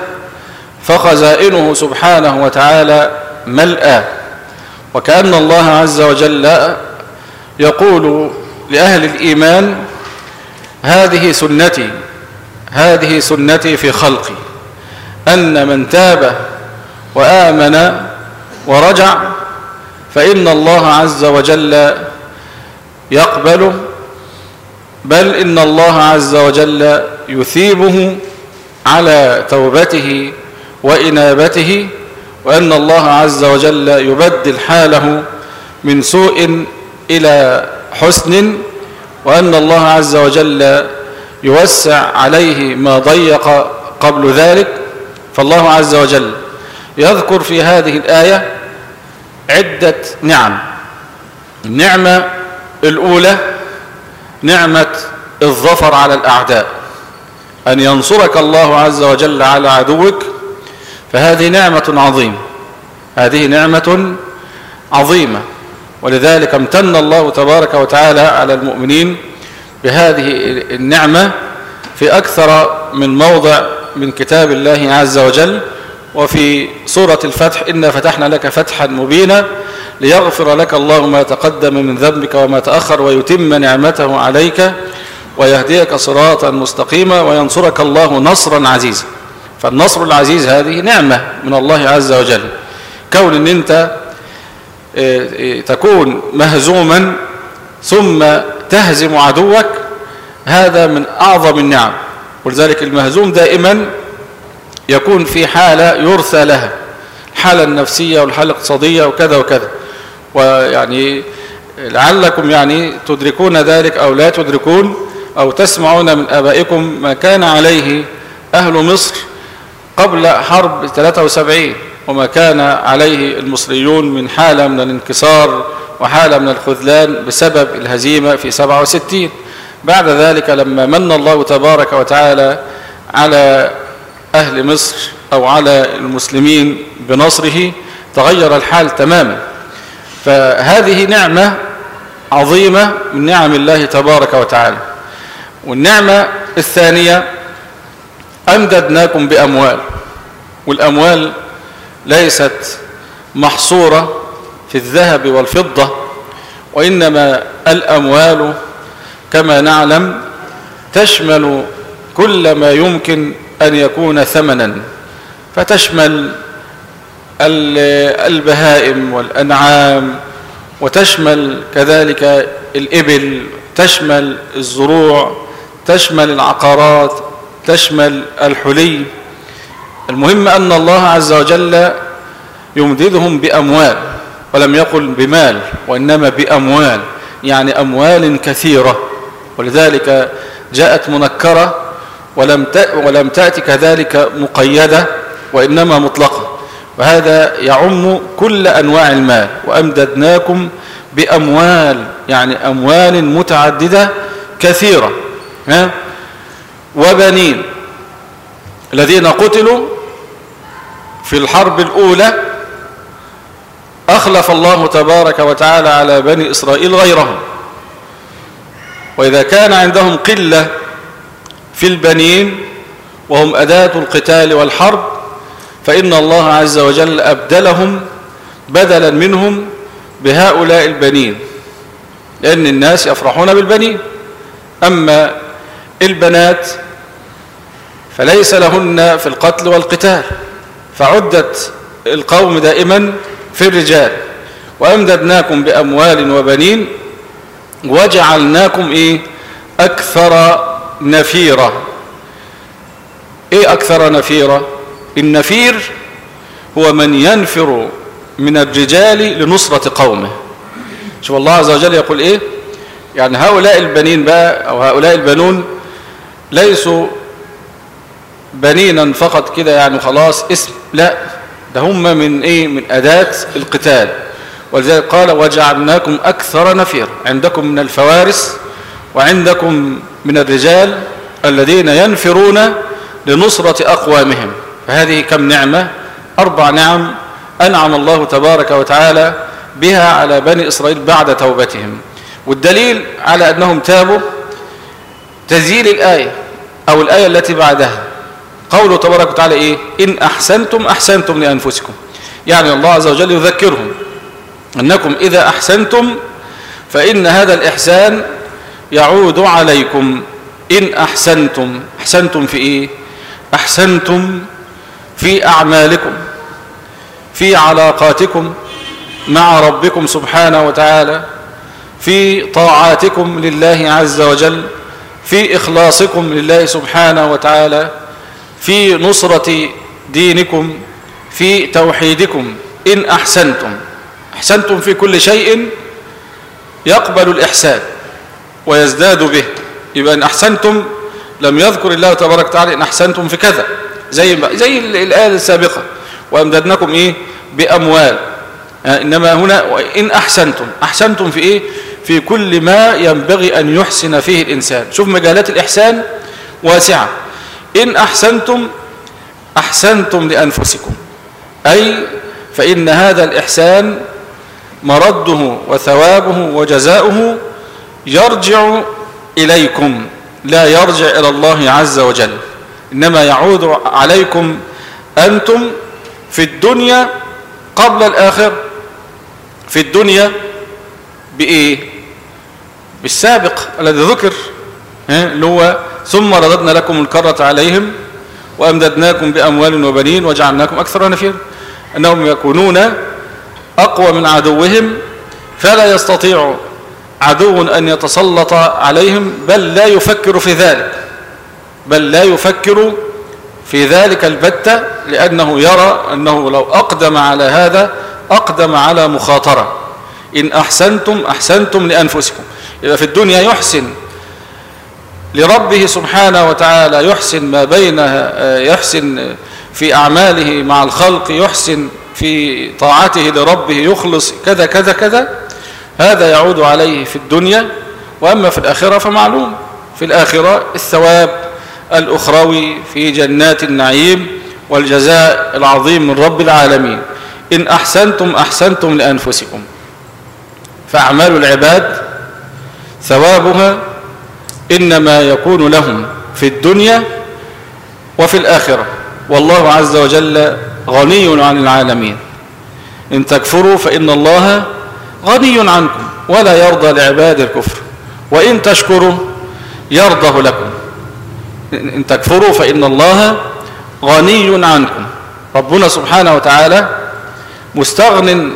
فخزائنه سبحانه وتعالى ملأى. وكأن الله عز وجل يقول لأهل الإيمان هذه سنتي هذه سنتي في خلقي. أن من تاب وآمن ورجع فإن الله عز وجل يقبله بل إن الله عز وجل يثيبه على توبته وإنابته وأن الله عز وجل يبدل حاله من سوء إلى حسن وأن الله عز وجل يوسع عليه ما ضيق قبل ذلك. فالله عز وجل يذكر في هذه الآية عدة نعم. النعمة الأولى نعمة الظفر على الأعداء أن ينصرك الله عز وجل على عدوك. فهذه نعمة عظيمة هذه نعمة عظيمة. ولذلك امتن الله تبارك وتعالى على المؤمنين بهذه النعمة في أكثر من موضع من كتاب الله عز وجل وفي سورة الفتح إنا فتحنا لك فتحا مبينا ليغفر لك الله ما تقدم من ذنبك وما تأخر ويتم نعمته عليك ويهديك صراطا مستقيما وينصرك الله نصرا عزيزا. فالنصر العزيز هذه نعمة من الله عز وجل. كون إن أنت تكون مهزوما ثم تهزم عدوك هذا من أعظم النعم. ولذلك المهزوم دائما يكون في حالة يرثى لها الحالة النفسية والحالة الاقتصادية وكذا وكذا. ويعني لعلكم يعني تدركون ذلك أو لا تدركون أو تسمعون من آبائكم ما كان عليه أهل مصر قبل حرب 73 وما كان عليه المصريون من حالة من الانكسار وحالة من الخذلان بسبب الهزيمة في 67 بعد ذلك لما من الله تبارك وتعالى على أهل مصر أو على المسلمين بنصره تغير الحال تماما. فهذه نعمة عظيمة من نعم الله تبارك وتعالى. والنعمة الثانية أمددناكم بأموال. والأموال ليست محصورة في الذهب والفضة وإنما الأموال كما نعلم تشمل كل ما يمكن أن يكون ثمنا فتشمل البهائم والأنعام وتشمل كذلك الإبل تشمل الزروع تشمل العقارات تشمل الحلي. المهم أن الله عز وجل يمددهم بأموال ولم يقل بمال وإنما بأموال يعني أموال كثيرة. ولذلك جاءت منكرة ولم ولم تأتي كذلك مقيدة وإنما مطلقة. وهذا يعم كل أنواع المال وأمددناكم بأموال يعني أموال متعددة كثيرة ها؟ وبنين الذين قتلوا في الحرب الأولى أخلف الله تبارك وتعالى على بني إسرائيل غيرهم. وإذا كان عندهم قلة في البنين وهم أداة القتال والحرب فإن الله عز وجل أبدلهم بدلا منهم بهؤلاء البنين لأن الناس يفرحون بالبنين. أما البنات فليس لهن في القتل والقتال. فعدت القوم دائما في الرجال وأمددناكم بأموال وبنين وجعلناكم إيه؟ أكثر نفيرة. إيه أكثر نفيرة؟ النفير هو من ينفر من الرجال لنصرة قومه. شوف الله عز وجل يقول إيه؟ يعني هؤلاء البنين بقى أو هؤلاء البنون ليسوا بنينا فقط كده يعني خلاص اسم لا ده هم من إيه؟ من أداة القتال. ولذلك قال وجعلناكم أكثر نفير عندكم من الفوارس وعندكم من الرجال الذين ينفرون لنصرة أقوامهم. فهذه كم نعمة؟ أربع نعم أنعم الله تبارك وتعالى بها على بني إسرائيل بعد توبتهم. والدليل على أنهم تابوا تزيل الآية أو الآية التي بعدها. قوله تبارك وتعالى إيه؟ إن أحسنتم أحسنتم لأنفسكم. يعني الله عز وجل يذكرهم أنكم إذا أحسنتم فإن هذا الإحسان يعود عليكم. إن أحسنتم أحسنتم في إيه؟ أحسنتم في أعمالكم في علاقاتكم مع ربكم سبحانه وتعالى في طاعاتكم لله عز وجل في إخلاصكم لله سبحانه وتعالى. في نصرة دينكم في توحيدكم إن أحسنتم. أحسنتم في كل شيء يقبل الإحسان ويزداد به. يبقى إن أحسنتم لم يذكر الله تبارك وتعالى إن أحسنتم في كذا. زي زي الآية السابقة. وأمددناكم إيه؟ بأموال. إنما هنا إن أحسنتم. أحسنتم في إيه؟ في كل ما ينبغي أن يحسن فيه الإنسان. شوف مجالات الإحسان واسعة. إن أحسنتم أحسنتم لأنفسكم. أي فإن هذا الإحسان مرده وثوابه وجزاؤه يرجع إليكم لا يرجع إلى الله عز وجل. إنما يعود عليكم أنتم في الدنيا قبل الآخر. في الدنيا بإيه؟ بالسابق الذي ذكر. اللي هو ثم رددنا لكم الكرة عليهم وأمددناكم بأموال وبنين وجعلناكم أكثر نفير. أنهم يكونون أقوى من عدوهم فلا يستطيع عدو أن يتسلط عليهم بل لا يفكر في ذلك. بل لا يفكر في ذلك البتة لأنه يرى أنه لو أقدم على هذا أقدم على مخاطرة. إن أحسنتم أحسنتم لأنفسكم. إذا في الدنيا يحسن لربه سبحانه وتعالى يحسن ما بينها يحسن في أعماله مع الخلق يحسن في طاعته لربه يخلص كذا كذا كذا. هذا يعود عليه في الدنيا وأما في الآخرة فمعلوم. في الآخرة الثواب الأخروي في جنات النعيم والجزاء العظيم من رب العالمين. إن أحسنتم أحسنتم لأنفسكم. فأعمال العباد ثوابها إنما يكون لهم في الدنيا وفي الآخرة. والله عز وجل غني عن العالمين. إن تكفروا فإن الله غني عنكم ولا يرضى لعباد الكفر. وإن تشكروا يرضه لكم. إن تكفروا فإن الله غني عنكم. ربنا سبحانه وتعالى مستغن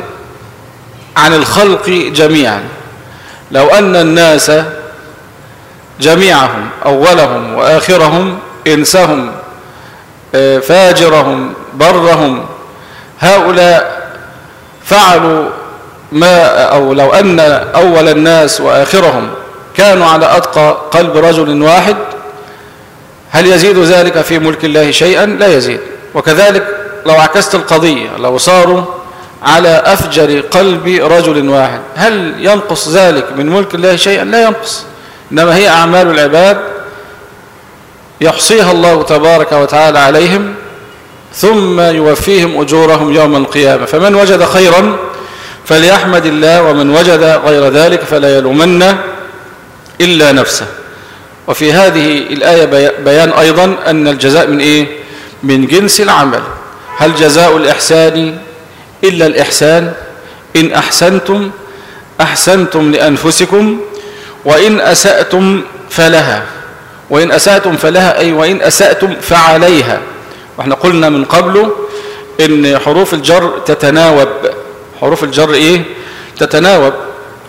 عن الخلق جميعا. لو أن الناس جميعهم أولهم وآخرهم إنسهم فاجرهم برهم. هؤلاء فعلوا ما أو لو أن أول الناس وآخرهم كانوا على أتقى قلب رجل واحد هل يزيد ذلك في ملك الله شيئا؟ لا يزيد. وكذلك لو عكست القضية لو صاروا على أفجر قلب رجل واحد هل ينقص ذلك من ملك الله شيئا؟ لا ينقص. إنما هي أعمال العباد يحصيها الله تبارك وتعالى عليهم ثم يوفيهم أجورهم يوم القيامة. فمن وجد خيرا فليحمد الله ومن وجد غير ذلك فلا يلومن إلا نفسه. وفي هذه الآية بيان أيضا أن الجزاء من إيه؟ من جنس العمل. هل جزاء الإحسان إلا الإحسان؟ إن أحسنتم أحسنتم لأنفسكم وإن أسأتم فلها. وإن أسأتم فلها أي وإن أسأتم فعليها. وإحنا قلنا من قبله إن حروف الجر تتناوب. حروف الجر إيه؟ تتناوب.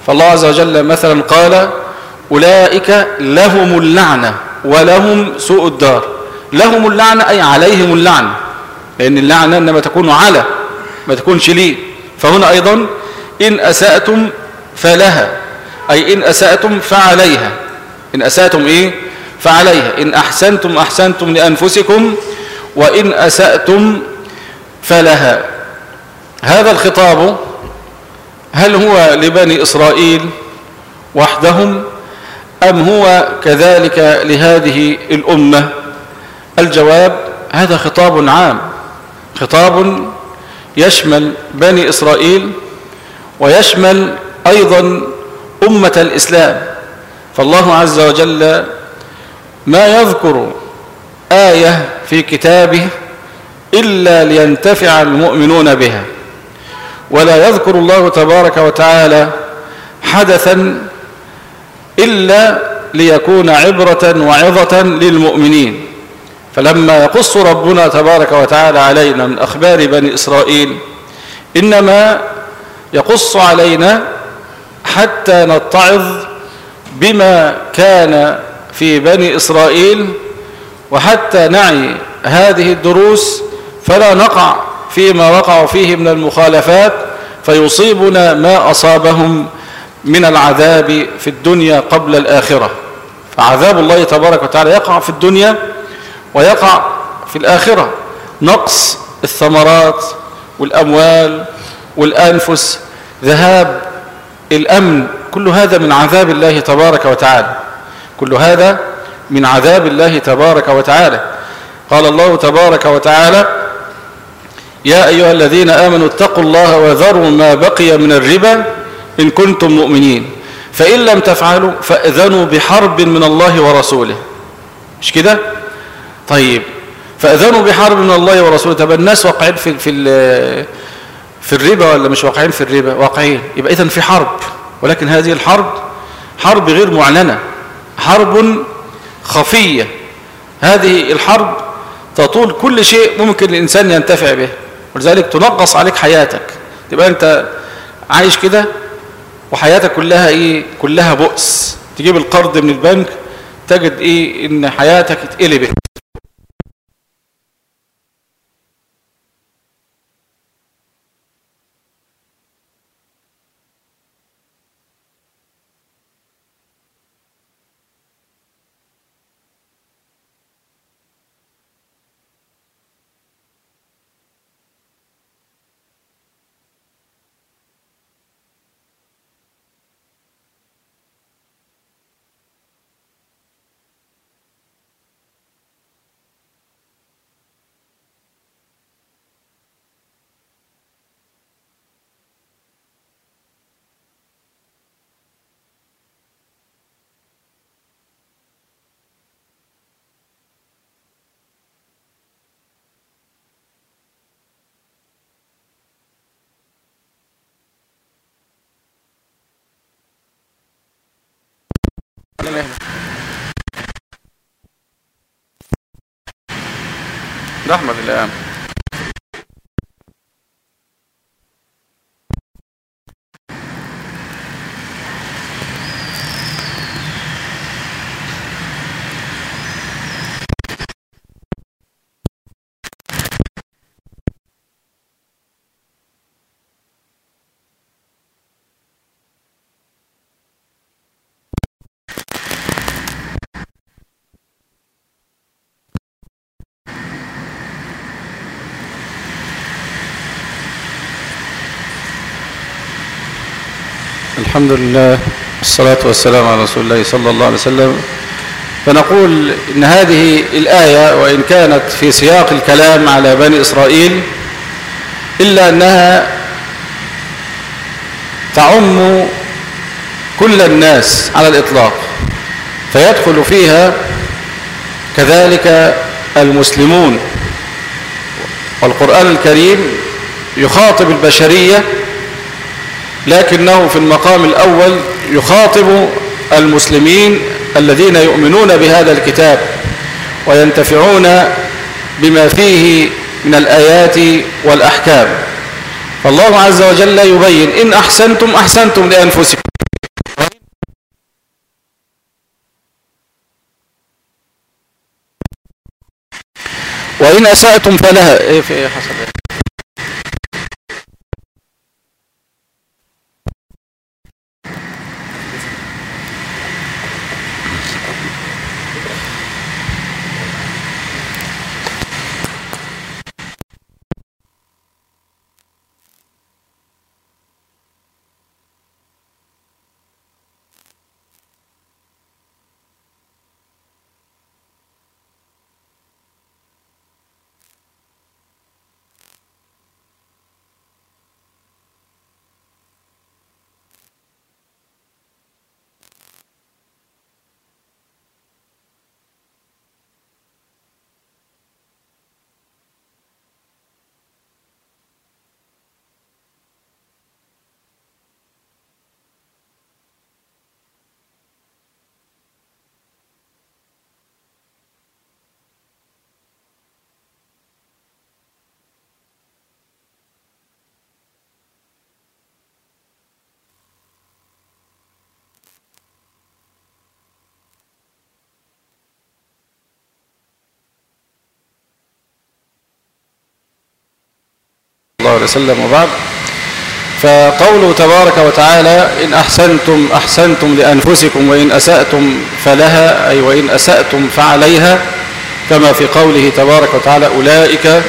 فالله عز وجل مثلا قال أولئك لهم اللعنة ولهم سوء الدار. لهم اللعنة أي عليهم اللعنة لأن اللعنة إنما تكون على ما تكونش ليه فهنا أيضا إن أسأتم فلها. أي إن أسأتم فعليها. إن أسأتم إيه؟ فعليها. إن أحسنتم أحسنتم لأنفسكم وإن أسأتم فلها. هذا الخطاب هل هو لبني إسرائيل وحدهم أم هو كذلك لهذه الأمة؟ الجواب هذا خطاب عام. خطاب يشمل بني إسرائيل ويشمل أيضا أمة الإسلام. فالله عز وجل ما يذكر آية في كتابه إلا لينتفع المؤمنون بها. ولا يذكر الله تبارك وتعالى حدثا إلا ليكون عبرة وعظة للمؤمنين. فلما يقص ربنا تبارك وتعالى علينا من أخبار بني إسرائيل إنما يقص علينا حتى نتعظ بما كان في بني إسرائيل وحتى نعي هذه الدروس فلا نقع فيما وقعوا فيه من المخالفات فيصيبنا ما أصابهم من العذاب في الدنيا قبل الآخرة. فعذاب الله تبارك وتعالى يقع في الدنيا ويقع في الآخرة. نقص الثمرات والأموال والأنفس ذهاب الأمن كل هذا من عذاب الله تبارك وتعالى. كل هذا من عذاب الله تبارك وتعالى. قال الله تبارك وتعالى يا أيها الذين آمنوا اتقوا الله وذروا ما بقي من الربا إن كنتم مؤمنين. فإن لم تفعلوا فأذنوا بحرب من الله ورسوله. مش كده؟ طيب فأذنوا بحرب من الله ورسوله. طب الناس واقعين في في في الربا ولا مش واقعين في الربا؟ واقعين. يبقى إذن في حرب. ولكن هذه الحرب حرب غير معلنة. حرب خفية. هذه الحرب تطول كل شيء ممكن الإنسان ينتفع به. ولذلك تنقص عليك حياتك. تبقى أنت عايش كده وحياتك كلها إيه؟ كلها بؤس. تجيب القرض من البنك تجد إيه؟ إن حياتك اتقلبت. رحمة الله الحمد لله والصلاة والسلام على رسول الله صلى الله عليه وسلم. فنقول إن هذه الآية وإن كانت في سياق الكلام على بني إسرائيل إلا أنها تعم كل الناس على الإطلاق فيدخل فيها كذلك المسلمون. والقرآن الكريم يخاطب البشرية لكنه في المقام الأول يخاطب المسلمين الذين يؤمنون بهذا الكتاب وينتفعون بما فيه من الآيات والأحكام. فالله عز وجل يبين إن أحسنتم أحسنتم لأنفسكم. وإن أسأتم فلها. إيه في إيه الله عليه وسلم وبعد. فقوله تبارك وتعالى إن أحسنتم أحسنتم لأنفسكم وإن أسأتم فلها أي وإن أسأتم فعليها كما في قوله تبارك وتعالى أولئك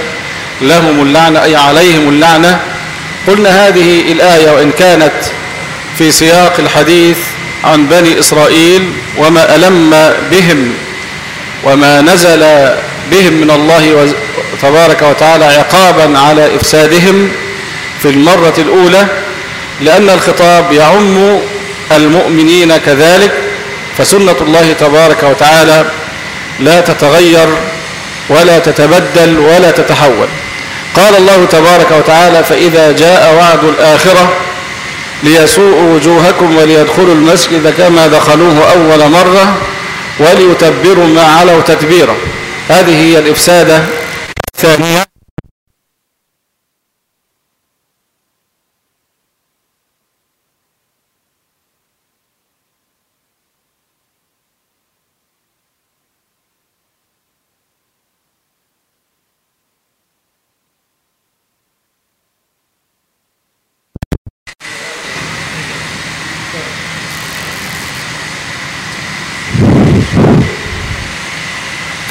لهم اللعنة أي عليهم اللعنة قلنا هذه الآية وإن كانت في سياق الحديث عن بني إسرائيل وما ألم بهم وما نزل بهم من الله تبارك وتعالى عقابا على إفسادهم في المرة الأولى لأن الخطاب يعم المؤمنين كذلك فسنة الله تبارك وتعالى لا تتغير ولا تتبدل ولا تتحول. قال الله تبارك وتعالى فإذا جاء وعد الآخرة ليسوءوا وجوهكم وليدخلوا المسجد كما دخلوه أول مرة وليتبروا ما علوا تتبيرا هذه هي الإفسادة الثانية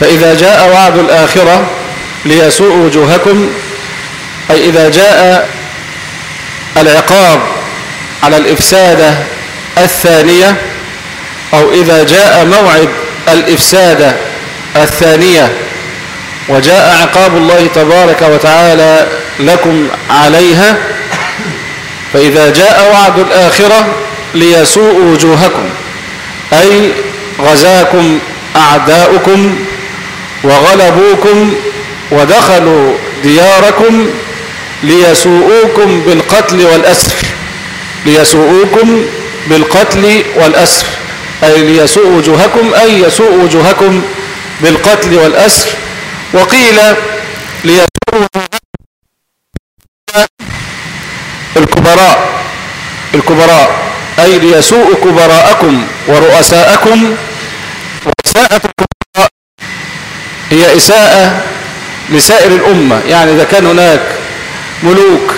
فإذا جاء وعد الآخرة ليسوء وجوهكم أي إذا جاء العقاب على الإفسادة الثانية أو إذا جاء موعد الإفسادة الثانية وجاء عقاب الله تبارك وتعالى لكم عليها فإذا جاء وعد الآخرة ليسوء وجوهكم أي غزاكم أعداؤكم وغلبوكم ودخلوا دياركم ليسوءوكم بالقتل والأسر. ليسوءوكم بالقتل والأسر. أي ليسوء وجوهكم أي يسوء وجوهكم بالقتل والأسر. وقيل ليسوء الكبراء. الكبراء أي ليسوء كبراءكم ورؤساءكم. وإساءة الكبراء هي إساءة لسائر الأمة يعني إذا كان هناك ملوك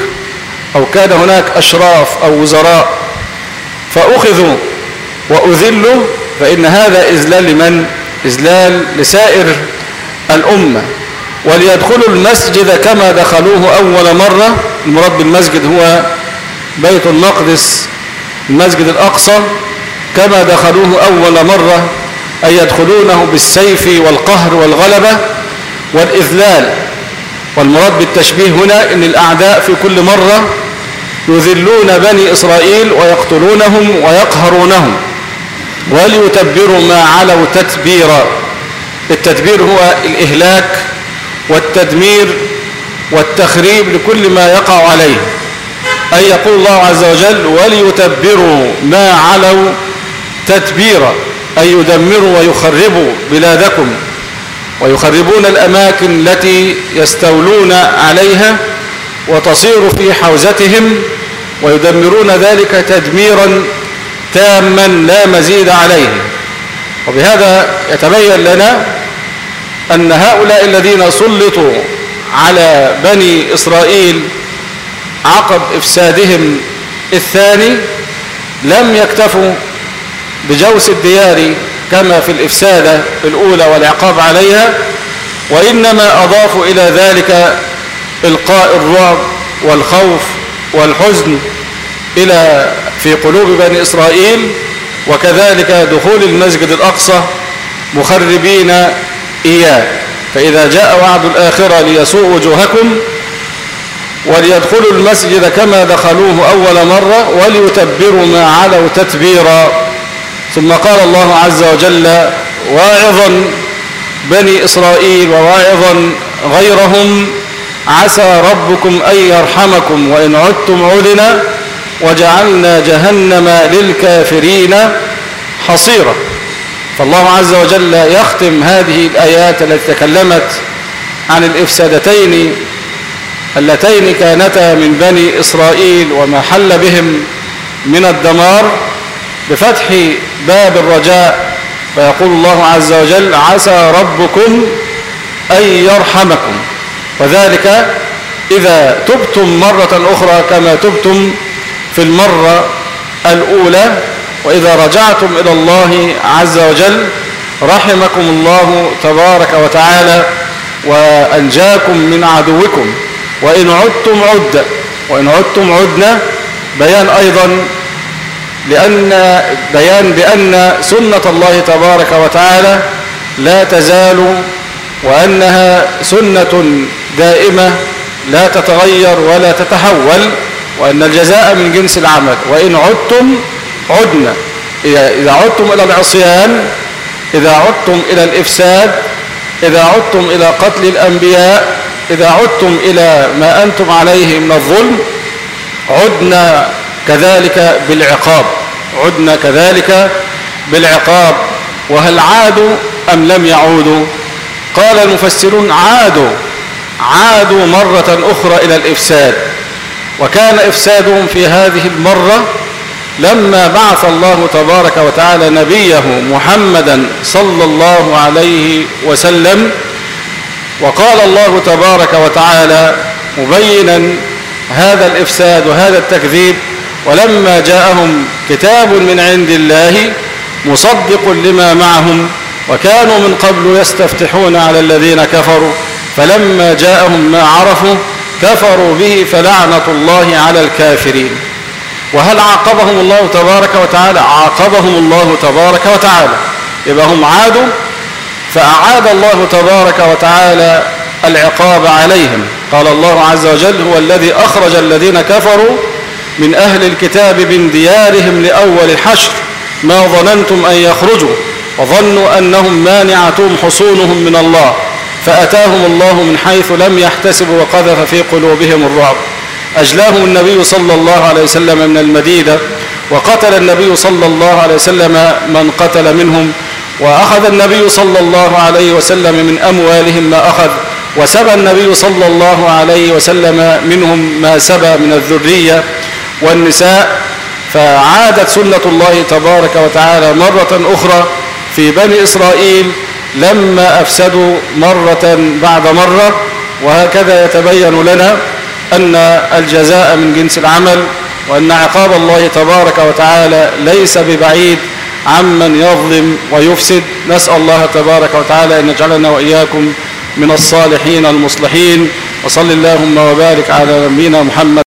أو كان هناك أشراف أو وزراء فأخذوا وأذلوا فإن هذا إذلال لمن؟ إذلال لسائر الأمة. وليدخلوا المسجد كما دخلوه أول مرة. المراد بالمسجد هو بيت المقدس المسجد الأقصى كما دخلوه أول مرة أي يدخلونه بالسيف والقهر والغلبة. والإذلال. والمراد بالتشبيه هنا أن الأعداء في كل مرة يذلون بني إسرائيل ويقتلونهم ويقهرونهم وليتبروا ما علوا تتبيرا. التدبير هو الإهلاك والتدمير والتخريب لكل ما يقع عليه. أي يقول الله عز وجل وليتبروا ما علوا تتبيرا أي يدمروا ويخربوا بلادكم. ويخربون الأماكن التي يستولون عليها وتصير في حوزتهم ويدمرون ذلك تدميرا تاما لا مزيد عليه. وبهذا يتبين لنا أن هؤلاء الذين سلطوا على بني إسرائيل عقب إفسادهم الثاني لم يكتفوا بجوس الديار كما في الإفسادة الأولى والعقاب عليها وإنما أضافوا إلى ذلك إلقاء الرعب والخوف والحزن إلى في قلوب بني إسرائيل وكذلك دخول المسجد الأقصى مخربين إياه. فإذا جاء وعد الآخرة ليسوء وجوهكم وليدخلوا المسجد كما دخلوه أول مرة وليتبروا ما علوا تتبيرا. ثم قال الله عز وجل واعظا بني إسرائيل وواعظا غيرهم عسى ربكم أن يرحمكم وإن عدتم عدنا وجعلنا جهنم للكافرين حصيرا. فالله عز وجل يختم هذه الآيات التي تكلمت عن الإفسادتين اللتين كانتا من بني إسرائيل وما حل بهم من الدمار. بفتح باب الرجاء فيقول الله عز وجل عسى ربكم أن يرحمكم وذلك إذا تبتم مرة أخرى كما تبتم في المرة الأولى وإذا رجعتم إلى الله عز وجل رحمكم الله تبارك وتعالى وأنجاكم من عدوكم. وإن عدتم عد وإن عدتم عدنا بيان أيضا لأن بيان بأن سنة الله تبارك وتعالى لا تزال وأنها سنة دائمة لا تتغير ولا تتحول وأن الجزاء من جنس العمل. وإن عدتم عدنا. إذا عدتم إلى العصيان إذا عدتم إلى الإفساد إذا عدتم إلى قتل الأنبياء إذا عدتم إلى ما أنتم عليه من الظلم عدنا كذلك بالعقاب. عدنا كذلك بالعقاب. وهل عادوا أم لم يعودوا قال المفسرون عادوا عادوا مرة أخرى إلى الإفساد. وكان إفسادهم في هذه المرة لما بعث الله تبارك وتعالى نبيه محمدا صلى الله عليه وسلم وقال الله تبارك وتعالى مبينا هذا الإفساد وهذا التكذيب ولما جاءهم كتاب من عند الله مصدق لما معهم وكانوا من قبل يستفتحون على الذين كفروا فلما جاءهم ما عرفوا كفروا به فلعنة الله على الكافرين. وهل عاقبهم الله تبارك وتعالى؟ عاقبهم الله تبارك وتعالى. يبقى هم عادوا فأعاد الله تبارك وتعالى العقاب عليهم. قال الله عز وجل هو الذي أخرج الذين كفروا من أهل الكتاب من ديارهم لأول الحشر ما ظننتم أن يخرجوا وظنوا أنهم مانعتهم حصونهم من الله فأتاهم الله من حيث لم يحتسبوا وقذف في قلوبهم الرعب أجلاهم النبي صلى الله عليه وسلم من المدينة وقتل النبي صلى الله عليه وسلم من قتل منهم وأخذ النبي صلى الله عليه وسلم من أموالهم ما أخذ وسبى النبي صلى الله عليه وسلم منهم ما سبى من الذرية والنساء فعادت سنة الله تبارك وتعالى مرة أخرى في بني إسرائيل لما أفسدوا مرة بعد مرة وهكذا يتبين لنا أن الجزاء من جنس العمل وأن عقاب الله تبارك وتعالى ليس ببعيد عمن يظلم ويفسد. نسأل الله تبارك وتعالى أن يجعلنا وإياكم من الصالحين المصلحين وصل اللهم وبارك على نبينا محمد.